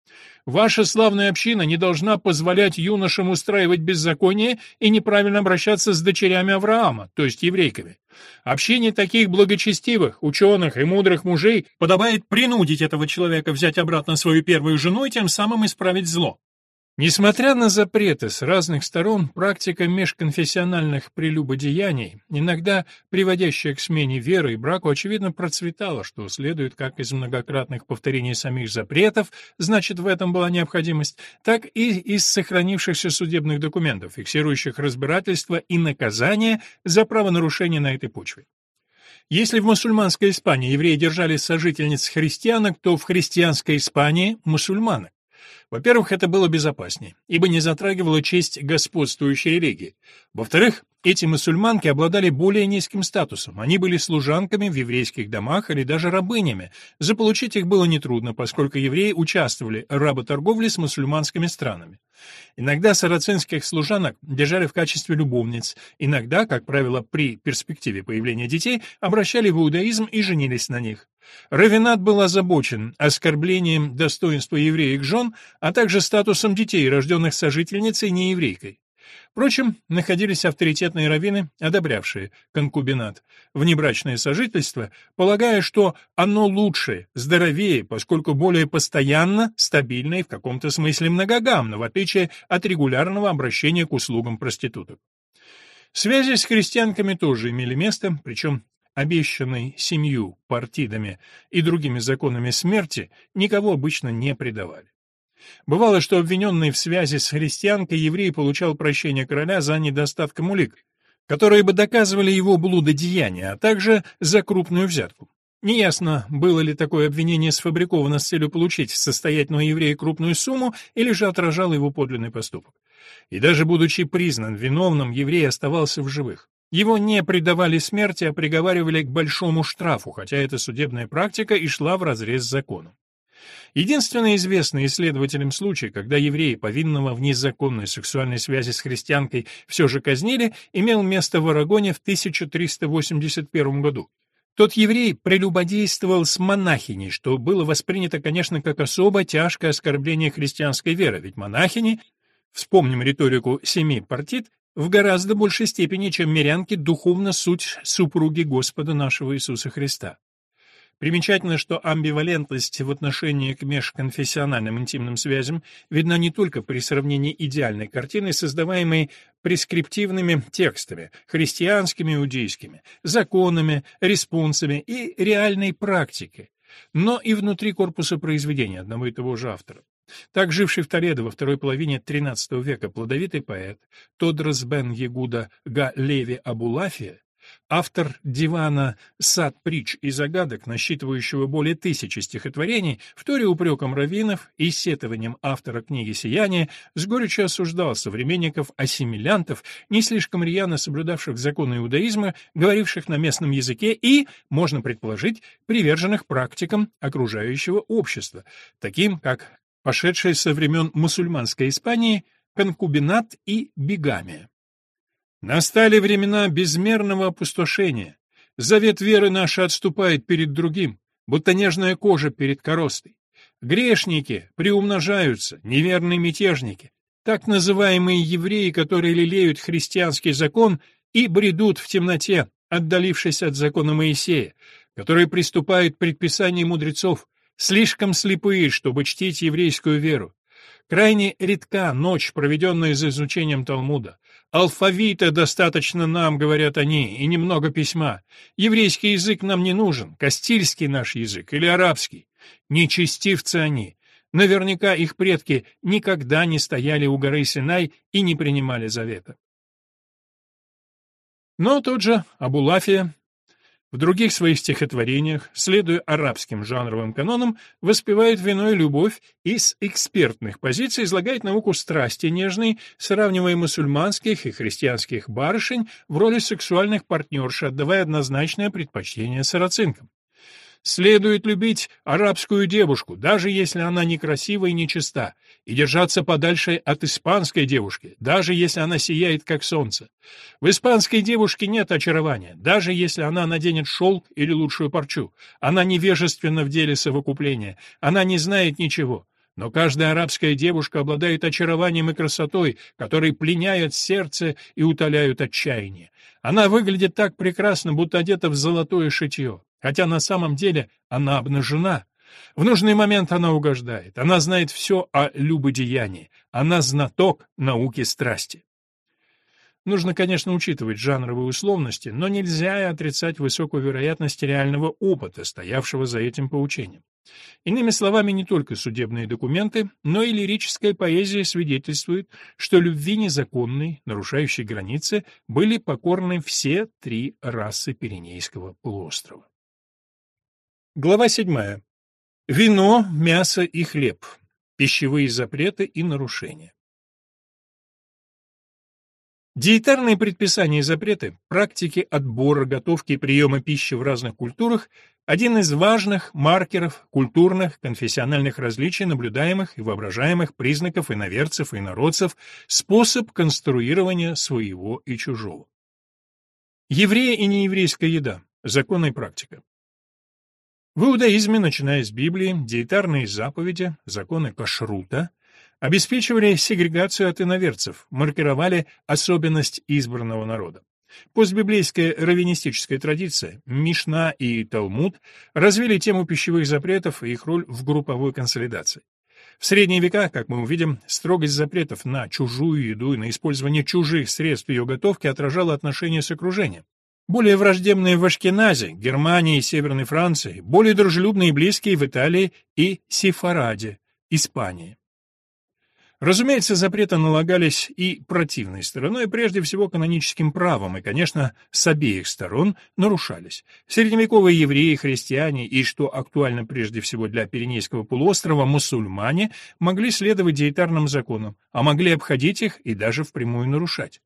Ваша славная община не должна позволять юношам устраивать беззаконие и неправильно обращаться с дочерями Авраама, то есть еврейками. Общине таких благочестивых, ученых и мудрых мужей подобает принудить этого человека взять обратно свою первую жену и тем самым исправить зло. Несмотря на запреты с разных сторон, практика межконфессиональных прелюбодеяний, иногда приводящая к смене веры и браку, очевидно процветала, что следует как из многократных повторений самих запретов, значит, в этом была необходимость, так и из сохранившихся судебных документов, фиксирующих разбирательство и наказание за правонарушение на этой почве. Если в мусульманской Испании евреи держали сожительниц христианок, то в христианской Испании – мусульманок. Во-первых, это было безопаснее, ибо не затрагивало честь господствующей религии. Во-вторых, эти мусульманки обладали более низким статусом. Они были служанками в еврейских домах или даже рабынями. Заполучить их было нетрудно, поскольку евреи участвовали в работорговле с мусульманскими странами. Иногда сарацинских служанок держали в качестве любовниц, иногда, как правило, при перспективе появления детей, обращали в иудаизм и женились на них. Равинат был озабочен оскорблением достоинства евреек жен, а также статусом детей, рожденных сожительницей нееврейкой. Впрочем, находились авторитетные раввины, одобрявшие конкубинат, внебрачное сожительство, полагая, что оно лучше, здоровее, поскольку более постоянно, стабильно и в каком-то смысле многогамно, в отличие от регулярного обращения к услугам проституток. Связи с христианками тоже имели место, причем обещанной семью партидами и другими законами смерти никого обычно не предавали. Бывало, что обвиненный в связи с христианкой еврей получал прощение короля за недостатком улик, которые бы доказывали его блудодеяние, а также за крупную взятку. Неясно, было ли такое обвинение сфабриковано с целью получить состоятельного еврея крупную сумму или же отражало его подлинный поступок. И даже будучи признан виновным, еврей оставался в живых. Его не предавали смерти, а приговаривали к большому штрафу, хотя эта судебная практика и шла вразрез с законом. Единственный известный исследователям случай, когда евреи, повинного в незаконной сексуальной связи с христианкой, все же казнили, имел место в Арагоне в 1381 году. Тот еврей прелюбодействовал с монахиней, что было воспринято, конечно, как особо тяжкое оскорбление христианской веры, ведь монахини, вспомним риторику семи партит, в гораздо большей степени, чем мирянки, духовно суть супруги Господа нашего Иисуса Христа. Примечательно, что амбивалентность в отношении к межконфессиональным интимным связям видна не только при сравнении идеальной картины, создаваемой прескриптивными текстами, христианскими иудейскими, законами, респонсами и реальной практикой, но и внутри корпуса произведения одного и того же автора. Так живший в Толедо во второй половине XIII века плодовитый поэт Тодрос бен Ягуда Га Леви Абулафия Автор дивана «Сад притч и загадок», насчитывающего более тысячи стихотворений, вторя упреком раввинов и сетованием автора книги «Сияние», с горечью осуждал современников-ассимилянтов, не слишком рьяно соблюдавших законы иудаизма, говоривших на местном языке и, можно предположить, приверженных практикам окружающего общества, таким как пошедшие со времен мусульманской Испании конкубинат и бигамия. Настали времена безмерного опустошения. Завет веры нашей отступает перед другим, будто нежная кожа перед коростой. Грешники приумножаются, неверные мятежники, так называемые евреи, которые лелеют христианский закон и бредут в темноте, отдалившись от закона Моисея, которые приступают к предписаниям мудрецов, слишком слепые, чтобы чтить еврейскую веру. Крайне редка ночь, проведенная за изучением Талмуда. Алфавита достаточно нам, говорят они, и немного письма. Еврейский язык нам не нужен, кастильский наш язык или арабский. Нечестивцы они. Наверняка их предки никогда не стояли у горы Синай и не принимали завета. Но тот же Абулафия в других своих стихотворениях, следуя арабским жанровым канонам, воспевает виной любовь и с экспертных позиций излагает науку страсти нежной, сравнивая мусульманских и христианских барышень в роли сексуальных партнерш, отдавая однозначное предпочтение сарацинкам. Следует любить арабскую девушку, даже если она некрасива и нечиста, и держаться подальше от испанской девушки, даже если она сияет как солнце. В испанской девушке нет очарования, даже если она наденет шелк или лучшую парчу. Она невежественна в деле совокупления, она не знает ничего. Но каждая арабская девушка обладает очарованием и красотой, которые пленяют сердце и утоляют отчаяние. Она выглядит так прекрасно, будто одета в золотое шитье хотя на самом деле она обнажена. В нужный момент она угождает, она знает все о любодеянии, она знаток науки страсти. Нужно, конечно, учитывать жанровые условности, но нельзя и отрицать высокую вероятность реального опыта, стоявшего за этим поучением. Иными словами, не только судебные документы, но и лирическая поэзия свидетельствует, что любви незаконной, нарушающей границы, были покорны все три расы Пиренейского полуострова. Глава 7. Вино, мясо и хлеб. Пищевые запреты и нарушения. Диетарные предписания и запреты, практики отбора, готовки и приема пищи в разных культурах – один из важных маркеров культурных, конфессиональных различий, наблюдаемых и воображаемых признаков иноверцев и инородцев, способ конструирования своего и чужого. Еврея и нееврейская еда. Законная практика. В иудаизме, начиная с Библии, диетарные заповеди, законы кашрута, обеспечивали сегрегацию от иноверцев, маркировали особенность избранного народа. Постбиблейская раввинистическая традиция, Мишна и Талмуд развили тему пищевых запретов и их роль в групповой консолидации. В средние века, как мы увидим, строгость запретов на чужую еду и на использование чужих средств ее готовки отражала отношения с окружением. Более враждебные в Ашкеназе, Германии и Северной Франции, более дружелюбные и близкие в Италии и Сефараде, Испании. Разумеется, запреты налагались и противной стороной, прежде всего каноническим правом, и, конечно, с обеих сторон нарушались. Средневековые евреи, христиане и, что актуально прежде всего для Пиренейского полуострова, мусульмане могли следовать диетарным законам, а могли обходить их и даже впрямую нарушать.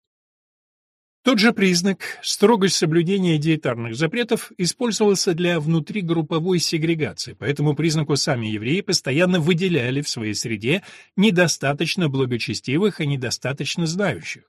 Тот же признак, строгость соблюдения диетарных запретов, использовался для внутригрупповой сегрегации, поэтому признаку сами евреи постоянно выделяли в своей среде недостаточно благочестивых и недостаточно знающих.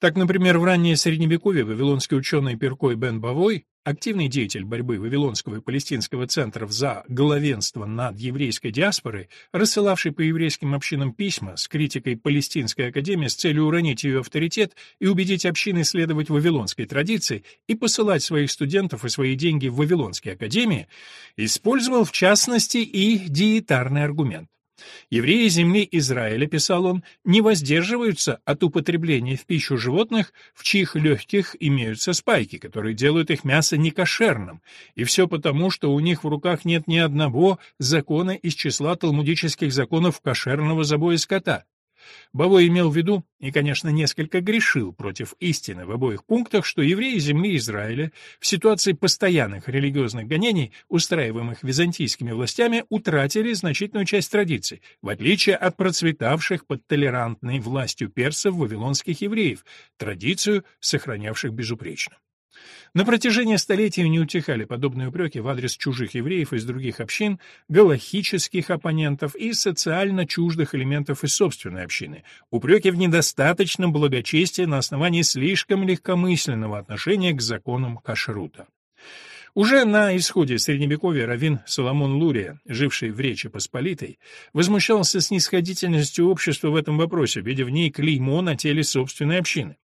Так, например, в раннее Средневековье вавилонский ученый Перкой бен Бавой активный деятель борьбы Вавилонского и Палестинского центров за главенство над еврейской диаспорой, рассылавший по еврейским общинам письма с критикой Палестинской академии с целью уронить ее авторитет и убедить общины следовать вавилонской традиции и посылать своих студентов и свои деньги в Вавилонские академии, использовал в частности и диетарный аргумент. Евреи земли Израиля, писал он, не воздерживаются от употребления в пищу животных, в чьих легких имеются спайки, которые делают их мясо некошерным, и все потому, что у них в руках нет ни одного закона из числа талмудических законов кошерного забоя скота. Бавой имел в виду, и, конечно, несколько грешил против истины в обоих пунктах, что евреи земли Израиля в ситуации постоянных религиозных гонений, устраиваемых византийскими властями, утратили значительную часть традиций, в отличие от процветавших под толерантной властью персов вавилонских евреев, традицию, сохранявших безупречно. На протяжении столетий не утихали подобные упреки в адрес чужих евреев из других общин, галахических оппонентов и социально чуждых элементов из собственной общины, упреки в недостаточном благочестии на основании слишком легкомысленного отношения к законам кашрута. Уже на исходе Средневековья раввин Соломон Лурия, живший в Речи Посполитой, возмущался снисходительностью общества в этом вопросе, видя в ней клеймо на теле собственной общины.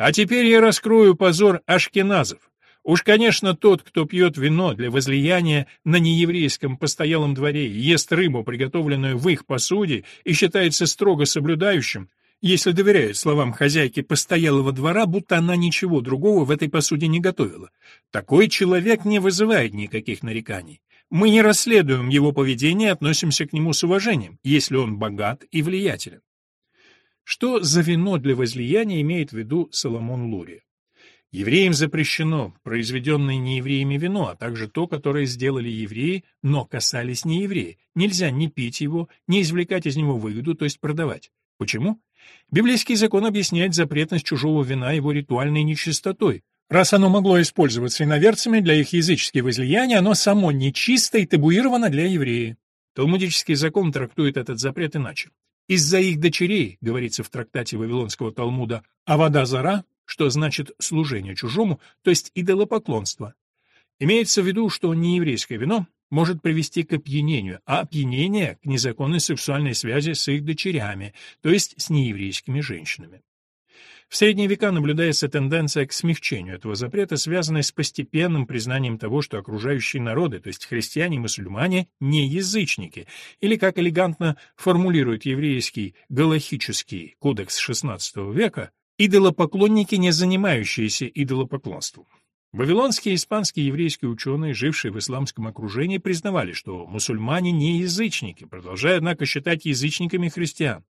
А теперь я раскрою позор ашкеназов. Уж, конечно, тот, кто пьет вино для возлияния на нееврейском постоялом дворе ест рыбу, приготовленную в их посуде, и считается строго соблюдающим, если доверяют словам хозяйки постоялого двора, будто она ничего другого в этой посуде не готовила. Такой человек не вызывает никаких нареканий. Мы не расследуем его поведение относимся к нему с уважением, если он богат и влиятелен. Что за вино для возлияния имеет в виду Соломон Лури? Евреям запрещено произведенное неевреями вино, а также то, которое сделали евреи, но касались не евреи. Нельзя ни пить его, ни извлекать из него выгоду, то есть продавать. Почему? Библейский закон объясняет запретность чужого вина его ритуальной нечистотой. Раз оно могло использоваться иноверцами для их языческих возлияний, оно само нечисто и табуировано для евреев. Талмудический закон трактует этот запрет иначе. Из-за их дочерей, говорится в трактате Вавилонского Талмуда, а вода зара, что значит служение чужому, то есть идолопоклонство. Имеется в виду, что нееврейское вино может привести к опьянению, а опьянение — к незаконной сексуальной связи с их дочерями, то есть с нееврейскими женщинами. В средние века наблюдается тенденция к смягчению этого запрета, связанная с постепенным признанием того, что окружающие народы, то есть христиане и мусульмане, не язычники, или, как элегантно формулирует еврейский галахический кодекс XVI века, идолопоклонники, не занимающиеся идолопоклонством. Вавилонские и испанские еврейские ученые, жившие в исламском окружении, признавали, что мусульмане не язычники, продолжая, однако, считать язычниками христиан.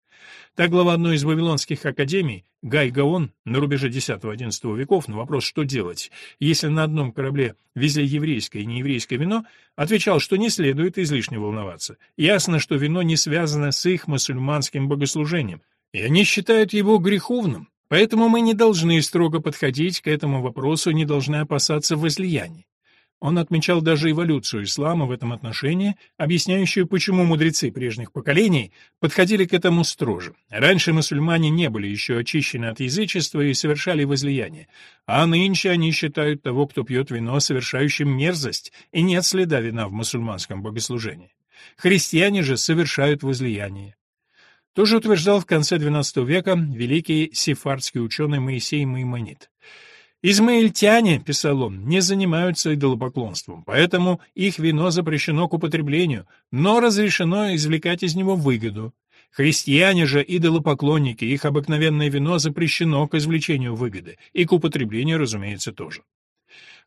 Так глава одной из вавилонских академий, Гай Гаон, на рубеже X-XI веков на вопрос, что делать, если на одном корабле везли еврейское и нееврейское вино, отвечал, что не следует излишне волноваться. Ясно, что вино не связано с их мусульманским богослужением, и они считают его греховным. Поэтому мы не должны строго подходить к этому вопросу, не должны опасаться возлияний. Он отмечал даже эволюцию ислама в этом отношении, объясняющую, почему мудрецы прежних поколений подходили к этому строже. Раньше мусульмане не были еще очищены от язычества и совершали возлияние, а нынче они считают того, кто пьет вино, совершающим мерзость, и нет следа вина в мусульманском богослужении. Христиане же совершают возлияние. Тоже утверждал в конце XII века великий сефардский ученый Моисей Маймонид. Измаильтяне, писал он, не занимаются идолопоклонством, поэтому их вино запрещено к употреблению, но разрешено извлекать из него выгоду. Христиане же идолопоклонники, их обыкновенное вино запрещено к извлечению выгоды, и к употреблению, разумеется, тоже.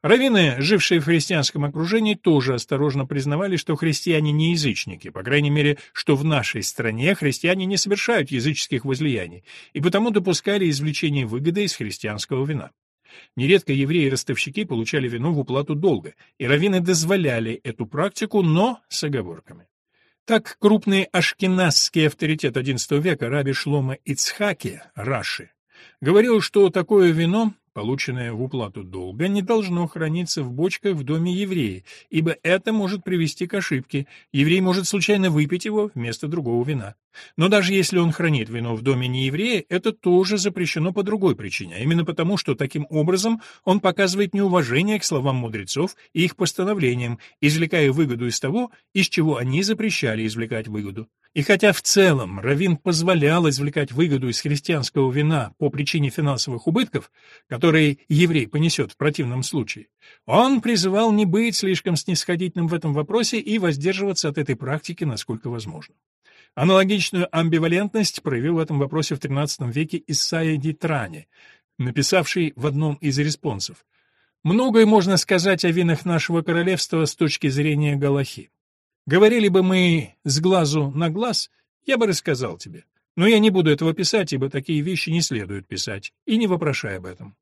Раввины, жившие в христианском окружении, тоже осторожно признавали, что христиане не язычники, по крайней мере, что в нашей стране христиане не совершают языческих возлияний, и потому допускали извлечение выгоды из христианского вина. Нередко евреи-ростовщики получали вино в уплату долга, и раввины дозволяли эту практику, но с оговорками. Так крупный ашкеназский авторитет XI века Раби Шлома Ицхаки, Раши, говорил, что такое вино, полученное в уплату долга, не должно храниться в бочках в доме еврея, ибо это может привести к ошибке, еврей может случайно выпить его вместо другого вина. Но даже если он хранит вино в доме нееврея, это тоже запрещено по другой причине, а именно потому, что таким образом он показывает неуважение к словам мудрецов и их постановлениям, извлекая выгоду из того, из чего они запрещали извлекать выгоду. И хотя в целом Равин позволял извлекать выгоду из христианского вина по причине финансовых убытков, которые еврей понесет в противном случае, он призывал не быть слишком снисходительным в этом вопросе и воздерживаться от этой практики насколько возможно. Аналогичную амбивалентность проявил в этом вопросе в XIII веке Исайя Дитрани, написавший в одном из респонсов «Многое можно сказать о винах нашего королевства с точки зрения Галахи. Говорили бы мы с глазу на глаз, я бы рассказал тебе. Но я не буду этого писать, ибо такие вещи не следует писать, и не вопрошай об этом.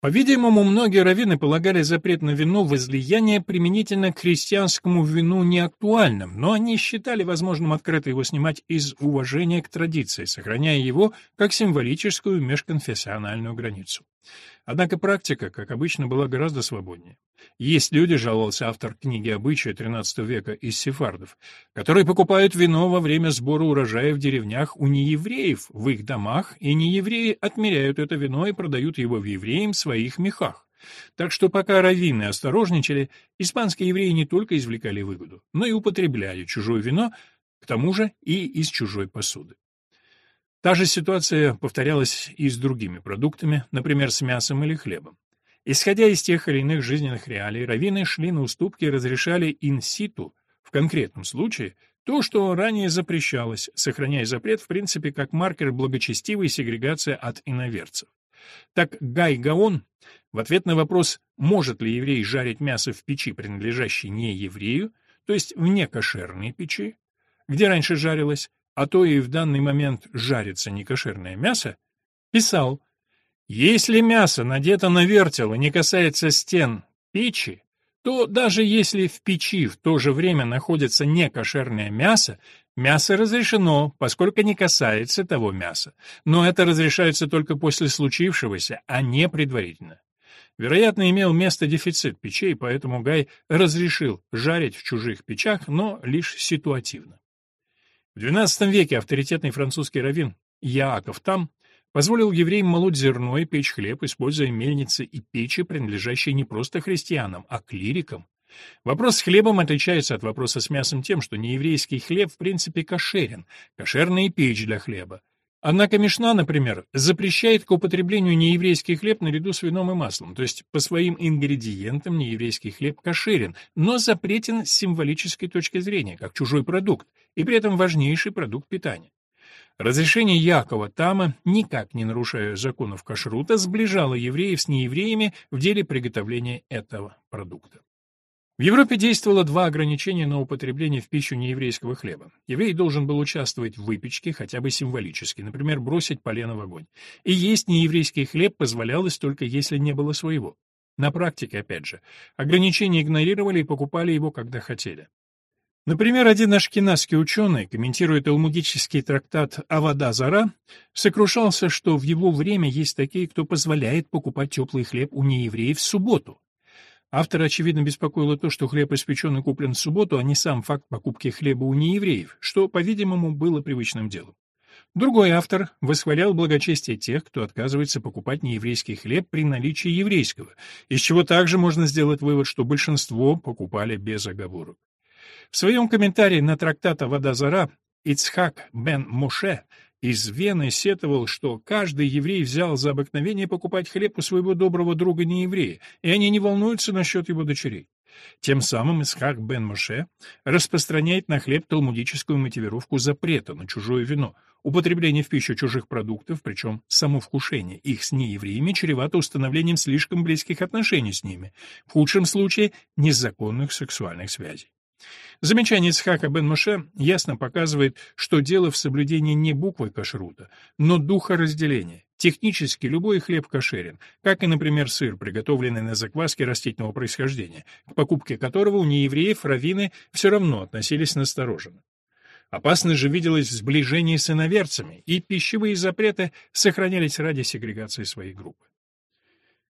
По-видимому, многие раввины полагали запрет на вино возлияние применительно к христианскому вину неактуальным, но они считали возможным открыто его снимать из уважения к традиции, сохраняя его как символическую межконфессиональную границу. Однако практика, как обычно, была гораздо свободнее. Есть люди, жаловался автор книги «Обычаи» XIII века из сефардов, которые покупают вино во время сбора урожая в деревнях у неевреев в их домах, и неевреи отмеряют это вино и продают его в евреям в своих мехах. Так что пока раввины осторожничали, испанские евреи не только извлекали выгоду, но и употребляли чужое вино, к тому же и из чужой посуды. Та же ситуация повторялась и с другими продуктами, например, с мясом или хлебом. Исходя из тех или иных жизненных реалий, раввины шли на уступки и разрешали инситу, в конкретном случае, то, что ранее запрещалось, сохраняя запрет, в принципе, как маркер благочестивой сегрегации от иноверцев. Так Гай Гаон в ответ на вопрос, может ли еврей жарить мясо в печи, принадлежащей не еврею, то есть в некошерной печи, где раньше жарилось, а то и в данный момент жарится некошерное мясо, писал, «Если мясо надето на вертел и не касается стен печи, то даже если в печи в то же время находится некошерное мясо, мясо разрешено, поскольку не касается того мяса. Но это разрешается только после случившегося, а не предварительно. Вероятно, имел место дефицит печей, поэтому Гай разрешил жарить в чужих печах, но лишь ситуативно. В XII веке авторитетный французский раввин Яаков Там позволил евреям молоть зерно и печь хлеб, используя мельницы и печи, принадлежащие не просто христианам, а клирикам. Вопрос с хлебом отличается от вопроса с мясом тем, что нееврейский хлеб в принципе кошерен, кошерная печь для хлеба. Однако Мишна, например, запрещает к употреблению нееврейский хлеб наряду с вином и маслом, то есть по своим ингредиентам нееврейский хлеб кошерен, но запретен с символической точки зрения, как чужой продукт, и при этом важнейший продукт питания. Разрешение Якова Тама, никак не нарушая законов кашрута, сближало евреев с неевреями в деле приготовления этого продукта. В Европе действовало два ограничения на употребление в пищу нееврейского хлеба. Еврей должен был участвовать в выпечке хотя бы символически, например, бросить полено в огонь. И есть нееврейский хлеб позволялось только если не было своего. На практике, опять же, ограничения игнорировали и покупали его, когда хотели. Например, один ашкеназский ученый, комментируя талмудический трактат «Авада Зара», сокрушался, что в его время есть такие, кто позволяет покупать теплый хлеб у неевреев в субботу. Автора, очевидно, беспокоило то, что хлеб испечен и куплен в субботу, а не сам факт покупки хлеба у неевреев, что, по-видимому, было привычным делом. Другой автор восхвалял благочестие тех, кто отказывается покупать нееврейский хлеб при наличии еврейского, из чего также можно сделать вывод, что большинство покупали без оговорок. В своем комментарии на трактат «Вода Зара» Ицхак бен Муше из Вены сетовал, что каждый еврей взял за обыкновение покупать хлеб у своего доброго друга нееврея, и они не волнуются насчет его дочерей. Тем самым Исхак бен Моше распространяет на хлеб талмудическую мотивировку запрета на чужое вино, употребление в пищу чужих продуктов, причем само вкушение их с неевреями чревато установлением слишком близких отношений с ними, в худшем случае незаконных сексуальных связей. Замечание Исхака бен Моше ясно показывает, что дело в соблюдении не буквы кашрута, но духа разделения. Технически любой хлеб кошерен, как и, например, сыр, приготовленный на закваске растительного происхождения, к покупке которого у неевреев раввины все равно относились настороженно. Опасность же виделась в сближении с иноверцами, и пищевые запреты сохранялись ради сегрегации своей группы.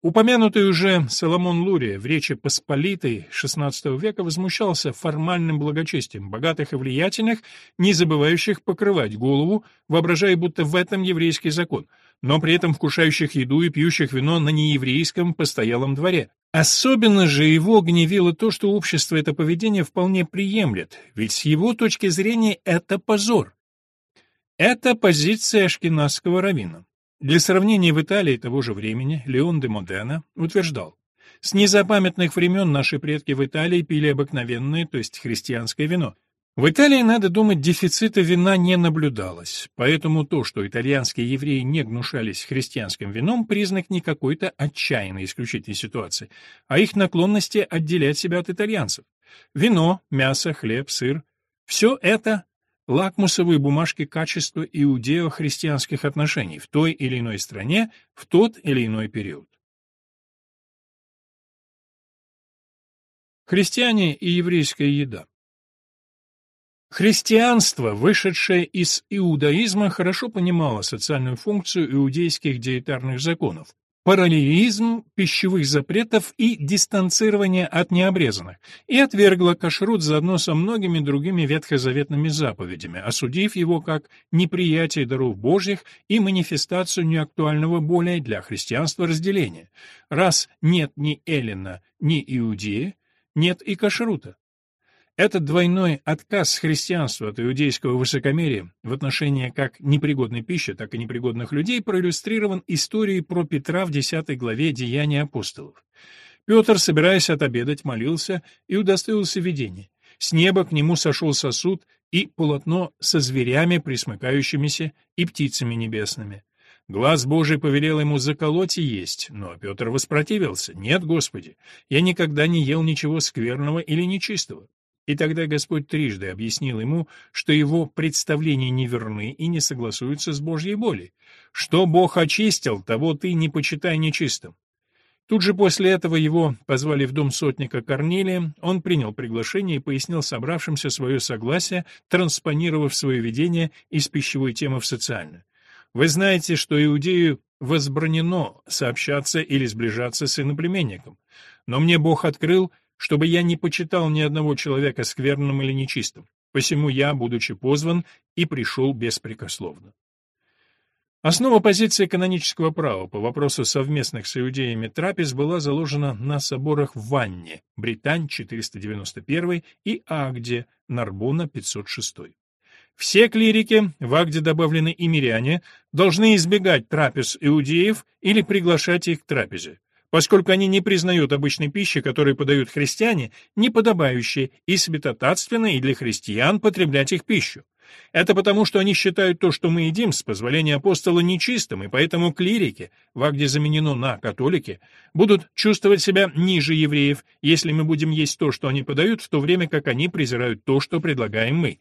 Упомянутый уже Соломон Лурия в речи Посполитой XVI века возмущался формальным благочестием богатых и влиятельных, не забывающих покрывать голову, воображая, будто в этом еврейский закон, но при этом вкушающих еду и пьющих вино на нееврейском постоялом дворе. Особенно же его гневило то, что общество это поведение вполне приемлет, ведь с его точки зрения это позор. Это позиция ашкеназского раввина. Для сравнения в Италии того же времени Леон де Модена утверждал, с незапамятных времен наши предки в Италии пили обыкновенное, то есть христианское вино. В Италии, надо думать, дефицита вина не наблюдалось, поэтому то, что итальянские евреи не гнушались христианским вином, признак не какой-то отчаянной исключительной ситуации, а их наклонности отделять себя от итальянцев. Вино, мясо, хлеб, сыр — все это лакмусовые бумажки качества иудео-христианских отношений в той или иной стране в тот или иной период. Христиане и еврейская еда Христианство, вышедшее из иудаизма, хорошо понимало социальную функцию иудейских диетарных законов, параллелизм пищевых запретов и дистанцирование от необрезанных, и отвергла кашрут заодно со многими другими ветхозаветными заповедями, осудив его как неприятие даров Божьих и манифестацию неактуального более для христианства разделения. Раз нет ни Эллина, ни Иудея, нет и кашрута. Этот двойной отказ христианства от иудейского высокомерия в отношении как непригодной пищи, так и непригодных людей проиллюстрирован историей про Петра в 10 главе Деяний апостолов. Петр, собираясь отобедать, молился и удостоился видения. С неба к нему сошел сосуд и полотно со зверями, присмыкающимися, и птицами небесными. Глаз Божий повелел ему заколоть и есть, но Петр воспротивился. «Нет, Господи, я никогда не ел ничего скверного или нечистого». И тогда Господь трижды объяснил ему, что его представления неверны и не согласуются с Божьей волей. Что Бог очистил, того ты не почитай нечистым. Тут же после этого его позвали в дом сотника Корнелия, он принял приглашение и пояснил собравшимся свое согласие, транспонировав свое видение из пищевой темы в социальную. Вы знаете, что иудею возбранено сообщаться или сближаться с иноплеменником. Но мне Бог открыл, чтобы я не почитал ни одного человека скверным или нечистым. Посему я, будучи позван, и пришел беспрекословно. Основа позиции канонического права по вопросу совместных с иудеями трапез была заложена на соборах в Ванне, Британь 491 и Агде, Нарбона 506. Все клирики, в Агде добавлены и миряне, должны избегать трапез иудеев или приглашать их к трапезе поскольку они не признают обычной пищи, которую подают христиане, неподобающей и святотатственно и для христиан потреблять их пищу. Это потому, что они считают то, что мы едим, с позволения апостола, нечистым, и поэтому клирики, в акте заменено на католики, будут чувствовать себя ниже евреев, если мы будем есть то, что они подают, в то время как они презирают то, что предлагаем мы.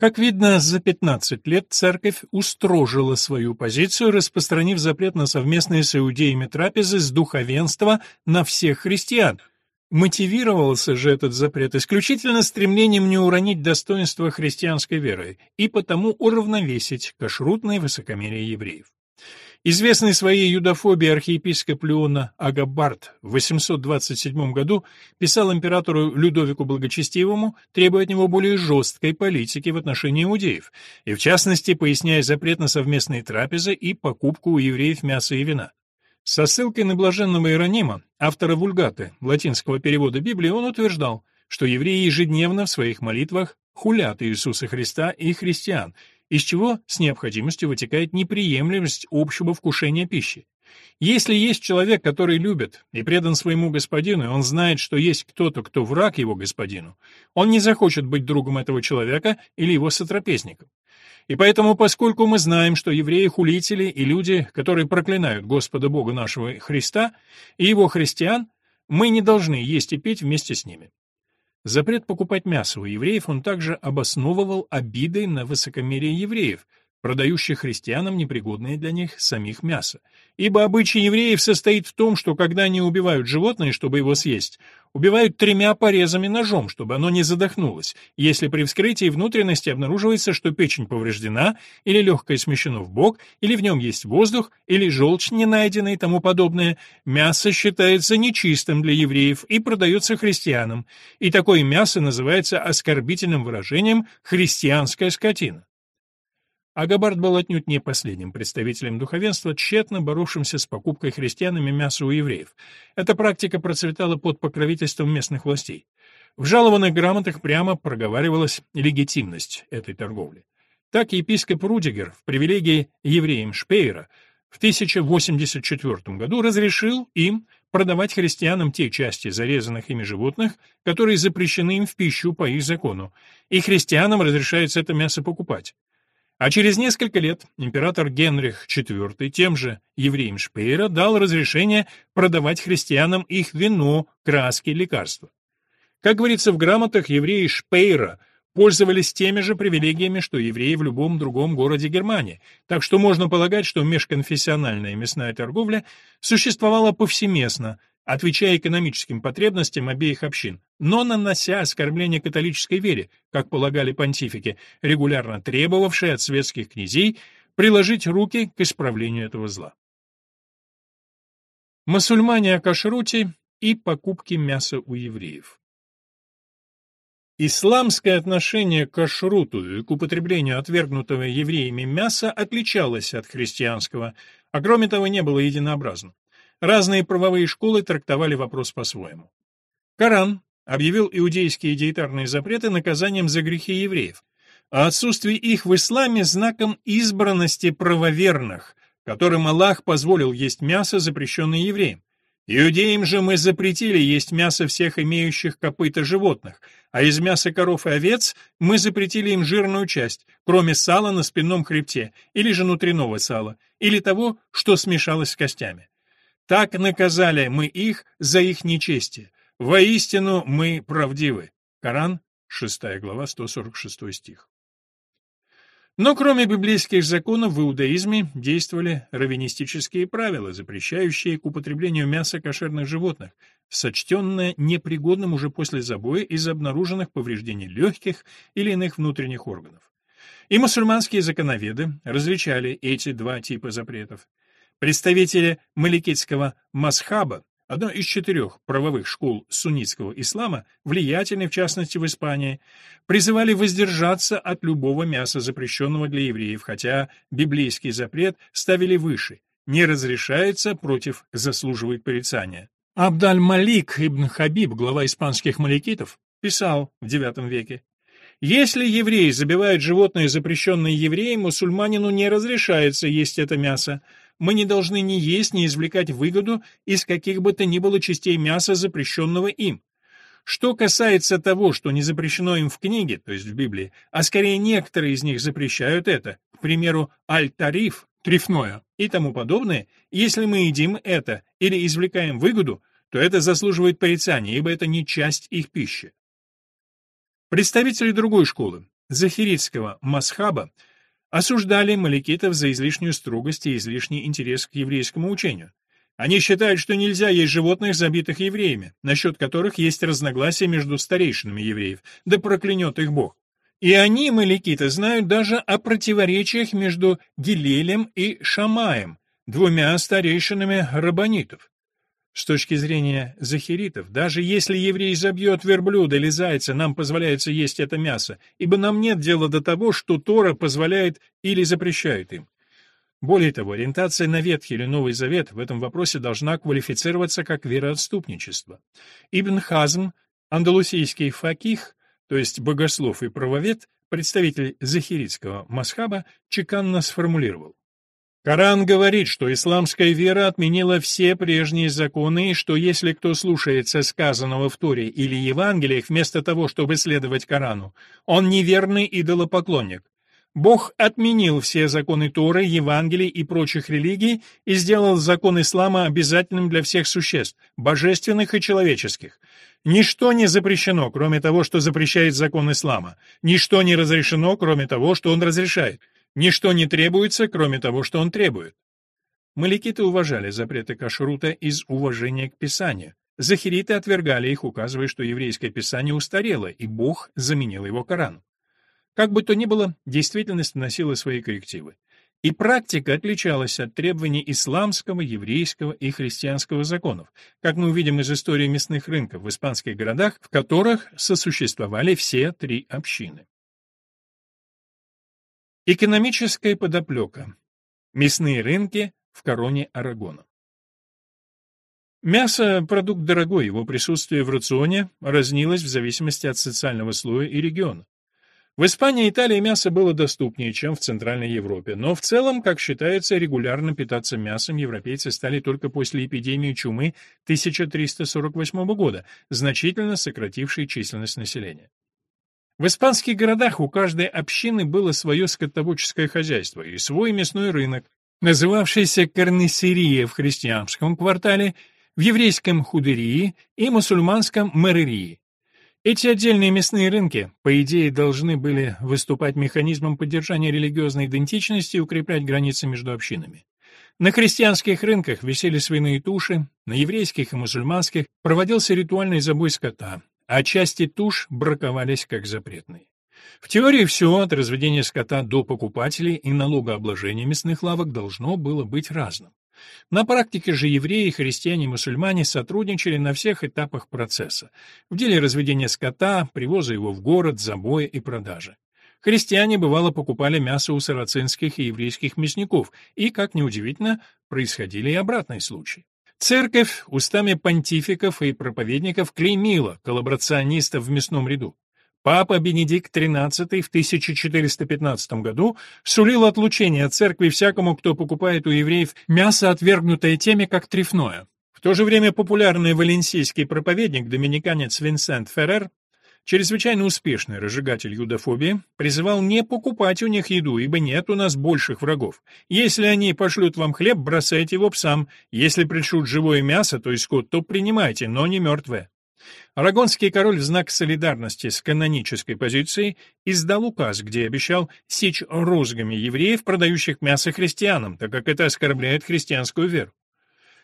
Как видно, за 15 лет церковь устрожила свою позицию, распространив запрет на совместные с иудеями трапезы с духовенства на всех христиан. Мотивировался же этот запрет исключительно стремлением не уронить достоинство христианской веры и потому уравновесить кашрутное высокомерие евреев. Известный своей юдофобией архиепископ Леона Агабард в 827 году писал императору Людовику Благочестивому, требуя от него более жесткой политики в отношении иудеев, и в частности поясняя запрет на совместные трапезы и покупку у евреев мяса и вина. Со ссылкой на блаженного Иеронима, автора Вульгаты, латинского перевода Библии, он утверждал, что евреи ежедневно в своих молитвах хулят Иисуса Христа и христиан, из чего с необходимостью вытекает неприемлемость общего вкушения пищи. Если есть человек, который любит и предан своему господину, и он знает, что есть кто-то, кто враг его господину, он не захочет быть другом этого человека или его сотрапезником. И поэтому, поскольку мы знаем, что евреи-хулители и люди, которые проклинают Господа Бога нашего Христа и его христиан, мы не должны есть и пить вместе с ними. Запрет покупать мясо у евреев он также обосновывал обидой на высокомерие евреев, продающих христианам непригодное для них самих мясо. Ибо обычай евреев состоит в том, что когда они убивают животное, чтобы его съесть, убивают тремя порезами ножом, чтобы оно не задохнулось, если при вскрытии внутренности обнаруживается, что печень повреждена, или легкое смещено в бок, или в нем есть воздух, или желчь не найдена и тому подобное, мясо считается нечистым для евреев и продается христианам, и такое мясо называется оскорбительным выражением «христианская скотина». Агабард был отнюдь не последним представителем духовенства, тщетно боровшимся с покупкой христианами мяса у евреев. Эта практика процветала под покровительством местных властей. В жалованных грамотах прямо проговаривалась легитимность этой торговли. Так епископ Рудигер в привилегии евреям Шпейера в 1084 году разрешил им продавать христианам те части зарезанных ими животных, которые запрещены им в пищу по их закону, и христианам разрешается это мясо покупать. А через несколько лет император Генрих IV тем же евреям Шпеера дал разрешение продавать христианам их вино, краски, лекарства. Как говорится в грамотах, евреи Шпейра пользовались теми же привилегиями, что евреи в любом другом городе Германии, так что можно полагать, что межконфессиональная мясная торговля существовала повсеместно, отвечая экономическим потребностям обеих общин, но нанося оскорбление католической вере, как полагали понтифики, регулярно требовавшие от светских князей приложить руки к исправлению этого зла. Мусульмане о кашруте и покупке мяса у евреев. Исламское отношение к кашруту и к употреблению отвергнутого евреями мяса отличалось от христианского, а кроме того не было единообразным. Разные правовые школы трактовали вопрос по-своему. Коран объявил иудейские диетарные запреты наказанием за грехи евреев, а отсутствие их в исламе знаком избранности правоверных, которым Аллах позволил есть мясо, запрещенное евреям. Иудеям же мы запретили есть мясо всех имеющих копыта животных, а из мяса коров и овец мы запретили им жирную часть, кроме сала на спинном хребте, или же внутреннего сала, или того, что смешалось с костями. Так наказали мы их за их нечестие. Воистину мы правдивы. Коран, 6 глава, 146 стих. Но кроме библейских законов в иудаизме действовали раввинистические правила, запрещающие к употреблению мяса кошерных животных, сочтенное непригодным уже после забоя из-за обнаруженных повреждений легких или иных внутренних органов. И мусульманские законоведы различали эти два типа запретов. Представители маликитского масхаба, одной из четырех правовых школ суннитского ислама, влиятельной в частности в Испании, призывали воздержаться от любого мяса, запрещенного для евреев, хотя библейский запрет ставили выше «не разрешается против заслуживает порицания». Абдаль-Малик ибн Хабиб, глава испанских маликитов, писал в IX веке если еврей забивает животное, запрещенное евреем, мусульманину не разрешается есть это мясо. Мы не должны ни есть, ни извлекать выгоду из каких бы то ни было частей мяса, запрещенного им. Что касается того, что не запрещено им в книге, то есть в Библии, а скорее некоторые из них запрещают это, к примеру, аль-тариф, трефное и тому подобное, если мы едим это или извлекаем выгоду, то это заслуживает порицания, ибо это не часть их пищи. Представители другой школы, захиритского масхаба, осуждали маликитов за излишнюю строгость и излишний интерес к еврейскому учению. Они считают, что нельзя есть животных, забитых евреями, насчет которых есть разногласия между старейшинами евреев, да проклянет их Бог. И они, маликиты, знают даже о противоречиях между Гилелем и Шамаем, двумя старейшинами рабанитов. С точки зрения захиритов, даже если еврей забьет верблюда или зайца, нам позволяется есть это мясо, ибо нам нет дела до того, что Тора позволяет или запрещает им. Более того, ориентация на Ветхий или Новый Завет в этом вопросе должна квалифицироваться как вероотступничество. Ибн Хазм, андалусийский факих, то есть богослов и правовед, представитель захиритского масхаба, чеканно сформулировал. Коран говорит, что исламская вера отменила все прежние законы, и что если кто слушается сказанного в Торе или Евангелиях вместо того, чтобы следовать Корану, он неверный идолопоклонник. Бог отменил все законы Торы, Евангелий и прочих религий и сделал закон ислама обязательным для всех существ, божественных и человеческих. Ничто не запрещено, кроме того, что запрещает закон ислама. Ничто не разрешено, кроме того, что он разрешает. Ничто не требуется, кроме того, что он требует. Маликиты уважали запреты кашрута из уважения к Писанию. Захириты отвергали их, указывая, что еврейское Писание устарело, и Бог заменил его Корану. Как бы то ни было, действительность вносила свои коррективы. И практика отличалась от требований исламского, еврейского и христианского законов, как мы увидим из истории мясных рынков в испанских городах, в которых сосуществовали все три общины. Экономическая подоплека. Мясные рынки в короне Арагона. Мясо – продукт дорогой, его присутствие в рационе разнилось в зависимости от социального слоя и региона. В Испании и Италии мясо было доступнее, чем в Центральной Европе, но в целом, как считается, регулярно питаться мясом европейцы стали только после эпидемии чумы 1348 года, значительно сократившей численность населения. В испанских городах у каждой общины было свое скотоводческое хозяйство и свой мясной рынок, называвшийся карнисерия в христианском квартале, в еврейском худерии и мусульманском мэрерии. Эти отдельные мясные рынки, по идее, должны были выступать механизмом поддержания религиозной идентичности и укреплять границы между общинами. На христианских рынках висели свиные туши, на еврейских и мусульманских проводился ритуальный забой скота, а части туш браковались как запретные. В теории все от разведения скота до покупателей и налогообложения мясных лавок должно было быть разным. На практике же евреи, христиане и мусульмане сотрудничали на всех этапах процесса. В деле разведения скота, привоза его в город, забоя и продажи. Христиане, бывало, покупали мясо у сарацинских и еврейских мясников, и, как неудивительно, происходили и обратные случаи. Церковь устами понтификов и проповедников клеймила коллаборационистов в мясном ряду. Папа Бенедикт XIII в 1415 году сулил отлучение от церкви всякому, кто покупает у евреев мясо, отвергнутое теми, как трефное. В то же время популярный валенсийский проповедник, доминиканец Винсент Феррер, чрезвычайно успешный разжигатель юдофобии, призывал не покупать у них еду, ибо нет у нас больших врагов. Если они пошлют вам хлеб, бросайте его псам. Если пришлют живое мясо, то есть скот, то принимайте, но не мертвое. Арагонский король в знак солидарности с канонической позицией издал указ, где обещал сечь розгами евреев, продающих мясо христианам, так как это оскорбляет христианскую веру.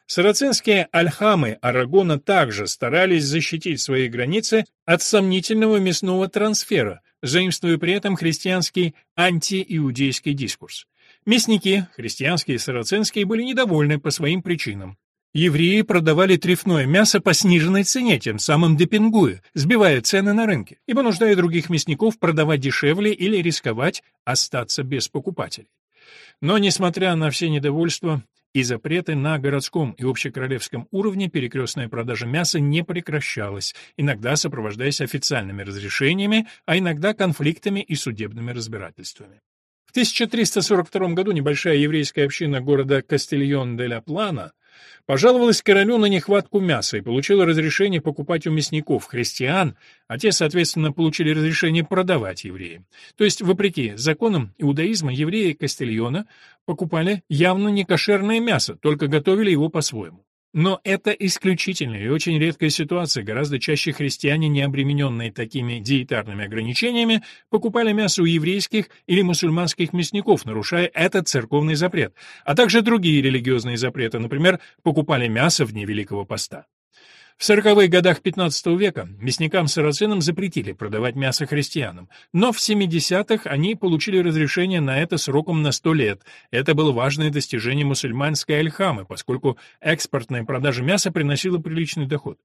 Сарацинские альхамы Арагона также старались защитить свои границы от сомнительного мясного трансфера, заимствуя при этом христианский антииудейский дискурс. Мясники, христианские и сарацинские, были недовольны по своим причинам. Евреи продавали трефное мясо по сниженной цене, тем самым депингуя, сбивая цены на рынке, и понуждая других мясников продавать дешевле или рисковать остаться без покупателей. Но, несмотря на все недовольства и запреты на городском и общекоролевском уровне, перекрестная продажа мяса не прекращалась, иногда сопровождаясь официальными разрешениями, а иногда конфликтами и судебными разбирательствами. В 1342 году небольшая еврейская община города Кастильон-де-ля-Плана Пожаловалась королю на нехватку мяса и получила разрешение покупать у мясников христиан, а те, соответственно, получили разрешение продавать евреям. То есть, вопреки законам иудаизма, евреи Кастильона покупали явно некошерное мясо, только готовили его по-своему. Но это исключительная и очень редкая ситуация. Гораздо чаще христиане, не обремененные такими диетарными ограничениями, покупали мясо у еврейских или мусульманских мясников, нарушая этот церковный запрет, а также другие религиозные запреты, например, покупали мясо в дни Великого Поста. В сороковых годах XV века мясникам-сарацинам запретили продавать мясо христианам, но в 70-х они получили разрешение на это сроком на 100 лет. Это было важное достижение мусульманской альхамы, поскольку экспортная продажа мяса приносила приличный доход.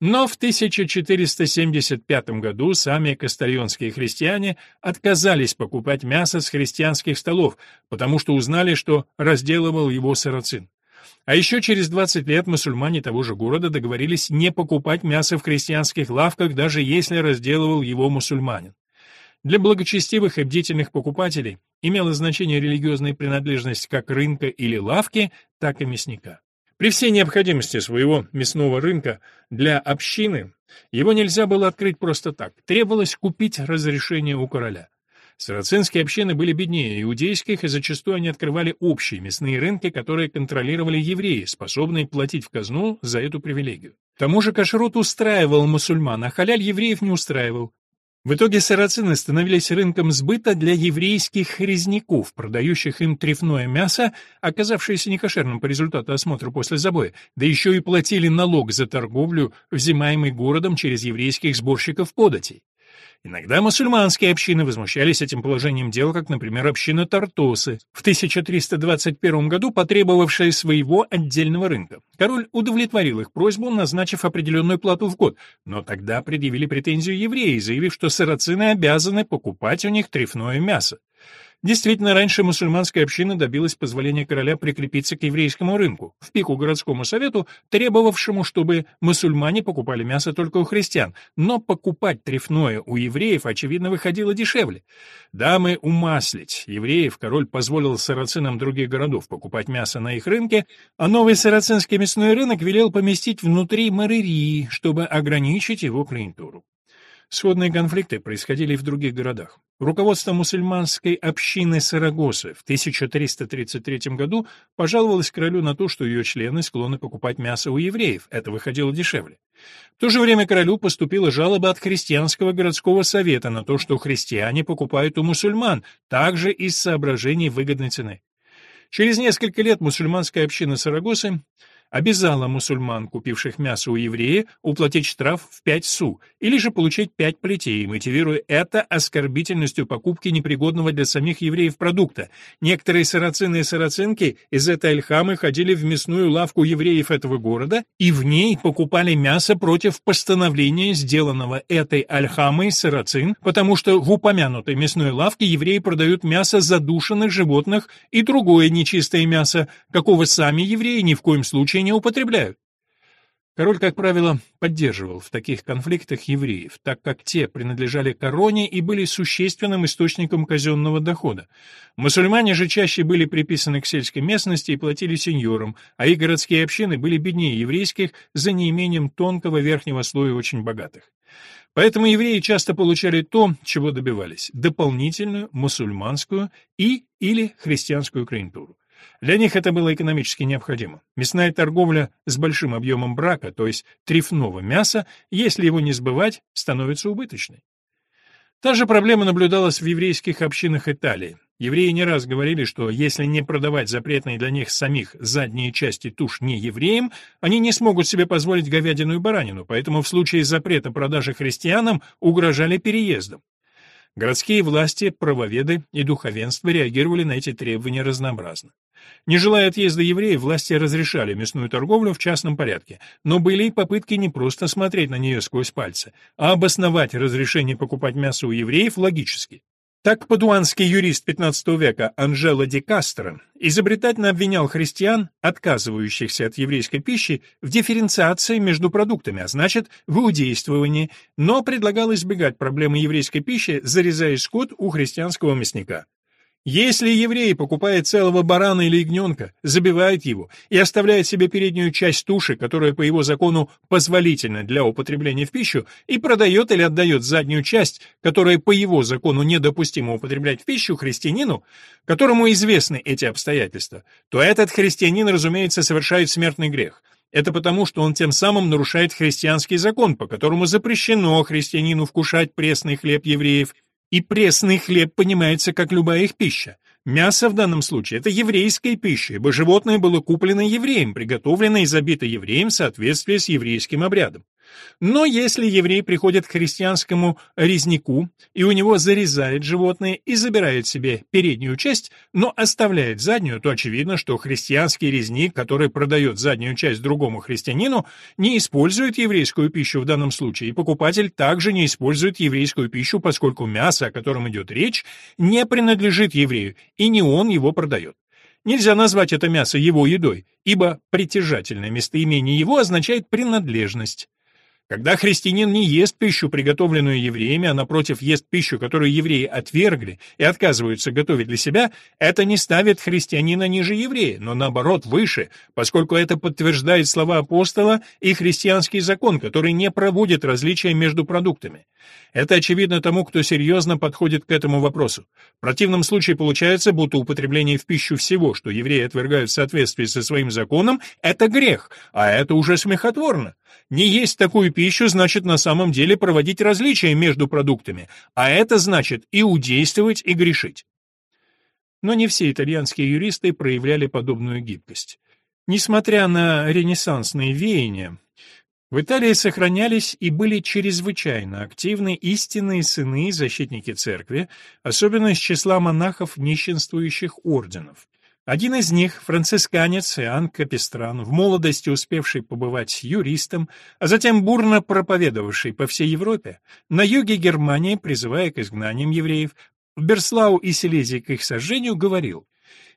Но в 1475 году сами кастальонские христиане отказались покупать мясо с христианских столов, потому что узнали, что разделывал его сарацин. А еще через 20 лет мусульмане того же города договорились не покупать мясо в крестьянских лавках, даже если разделывал его мусульманин. Для благочестивых и бдительных покупателей имела значение религиозная принадлежность как рынка или лавки, так и мясника. При всей необходимости своего мясного рынка для общины его нельзя было открыть просто так, требовалось купить разрешение у короля. Сарацинские общины были беднее иудейских, и зачастую они открывали общие мясные рынки, которые контролировали евреи, способные платить в казну за эту привилегию. К тому же кашрут устраивал мусульман, а халяль евреев не устраивал. В итоге сарацины становились рынком сбыта для еврейских резняков, продающих им трефное мясо, оказавшееся некошерным по результату осмотра после забоя, да еще и платили налог за торговлю, взимаемый городом через еврейских сборщиков податей. Иногда мусульманские общины возмущались этим положением дел, как, например, община Тартосы, в 1321 году потребовавшая своего отдельного рынка. Король удовлетворил их просьбу, назначив определенную плату в год, но тогда предъявили претензию евреи, заявив, что сарацины обязаны покупать у них трефное мясо. Действительно, раньше мусульманская община добилась позволения короля прикрепиться к еврейскому рынку, в пику городскому совету, требовавшему, чтобы мусульмане покупали мясо только у христиан, но покупать трефное у евреев, очевидно, выходило дешевле. Дамы умаслить евреев король позволил сарацинам других городов покупать мясо на их рынке, а новый сарацинский мясной рынок велел поместить внутри мэрии, чтобы ограничить его клиентуру. Сходные конфликты происходили и в других городах. Руководство мусульманской общины Сарагосы в 1333 году пожаловалось королю на то, что ее члены склонны покупать мясо у евреев, это выходило дешевле. В то же время королю поступила жалоба от христианского городского совета на то, что христиане покупают у мусульман, также из соображений выгодной цены. Через несколько лет мусульманская община Сарагосы обязала мусульман, купивших мясо у еврея, уплатить штраф в 5 су, или же получить 5 плетей, мотивируя это оскорбительностью покупки непригодного для самих евреев продукта. Некоторые сарацины и сарацинки из этой альхамы ходили в мясную лавку евреев этого города и в ней покупали мясо против постановления, сделанного этой альхамой сарацин, потому что в упомянутой мясной лавке евреи продают мясо задушенных животных и другое нечистое мясо, какого сами евреи ни в коем случае вообще не употребляют. Король, как правило, поддерживал в таких конфликтах евреев, так как те принадлежали короне и были существенным источником казенного дохода. Мусульмане же чаще были приписаны к сельской местности и платили сеньорам, а их городские общины были беднее еврейских за неимением тонкого верхнего слоя очень богатых. Поэтому евреи часто получали то, чего добивались – дополнительную мусульманскую и или христианскую клиентуру. Для них это было экономически необходимо. Мясная торговля с большим объемом брака, то есть трефного мяса, если его не сбывать, становится убыточной. Та же проблема наблюдалась в еврейских общинах Италии. Евреи не раз говорили, что если не продавать запретные для них самих задние части туш не евреям, они не смогут себе позволить говядину и баранину, поэтому в случае запрета продажи христианам угрожали переездом. Городские власти, правоведы и духовенство реагировали на эти требования разнообразно. Не желая отъезда евреев, власти разрешали мясную торговлю в частном порядке, но были и попытки не просто смотреть на нее сквозь пальцы, а обосновать разрешение покупать мясо у евреев логически. Так падуанский юрист XV века Анжело де Кастро изобретательно обвинял христиан, отказывающихся от еврейской пищи, в дифференциации между продуктами, а значит, в иудействовании, но предлагал избегать проблемы еврейской пищи, зарезая скот у христианского мясника. Если еврей покупает целого барана или ягненка, забивает его и оставляет себе переднюю часть туши, которая по его закону позволительна для употребления в пищу, и продает или отдает заднюю часть, которая по его закону недопустимо употреблять в пищу христианину, которому известны эти обстоятельства, то этот христианин, разумеется, совершает смертный грех. Это потому, что он тем самым нарушает христианский закон, по которому запрещено христианину вкушать пресный хлеб евреев и пресный хлеб понимается как любая их пища. Мясо в данном случае – это еврейская пища, ибо животное было куплено евреем, приготовлено и забито евреем в соответствии с еврейским обрядом. Но если еврей приходит к христианскому резнику, и у него зарезает животное и забирает себе переднюю часть, но оставляет заднюю, то очевидно, что христианский резник, который продает заднюю часть другому христианину, не использует еврейскую пищу в данном случае, и покупатель также не использует еврейскую пищу, поскольку мясо, о котором идет речь, не принадлежит еврею, и не он его продает. Нельзя назвать это мясо его едой, ибо притяжательное местоимение его означает принадлежность. Когда христианин не ест пищу, приготовленную евреями, а напротив ест пищу, которую евреи отвергли и отказываются готовить для себя, это не ставит христианина ниже еврея, но наоборот выше, поскольку это подтверждает слова апостола и христианский закон, который не проводит различия между продуктами. Это очевидно тому, кто серьезно подходит к этому вопросу. В противном случае получается, будто употребление в пищу всего, что евреи отвергают в соответствии со своим законом, это грех, а это уже смехотворно. Не есть такую пищу значит на самом деле проводить различия между продуктами, а это значит и удействовать, и грешить. Но не все итальянские юристы проявляли подобную гибкость. Несмотря на ренессансные веяния, в Италии сохранялись и были чрезвычайно активны истинные сыны и защитники церкви, особенно из числа монахов нищенствующих орденов. Один из них, францисканец Иоанн Капистран, в молодости успевший побывать юристом, а затем бурно проповедовавший по всей Европе, на юге Германии, призывая к изгнаниям евреев, в Берслау и Силезии к их сожжению, говорил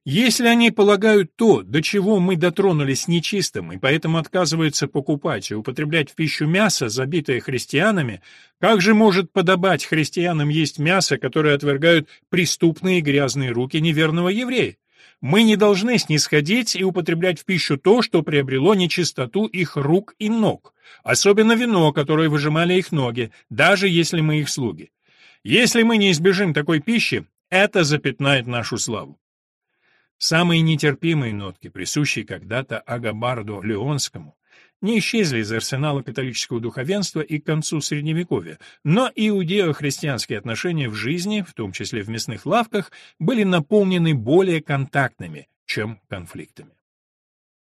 если они полагают то, до чего мы дотронулись нечистым, и поэтому отказываются покупать и употреблять в пищу мясо, забитое христианами, как же может подобать христианам есть мясо, которое отвергают преступные грязные руки неверного еврея? Мы не должны снисходить и употреблять в пищу то, что приобрело нечистоту их рук и ног, особенно вино, которое выжимали их ноги, даже если мы их слуги. Если мы не избежим такой пищи, это запятнает нашу славу. Самые нетерпимые нотки, присущие когда-то Агабарду Леонскому, не исчезли из арсенала католического духовенства и к концу Средневековья, но иудео-христианские отношения в жизни, в том числе в мясных лавках, были наполнены более контактными, чем конфликтами.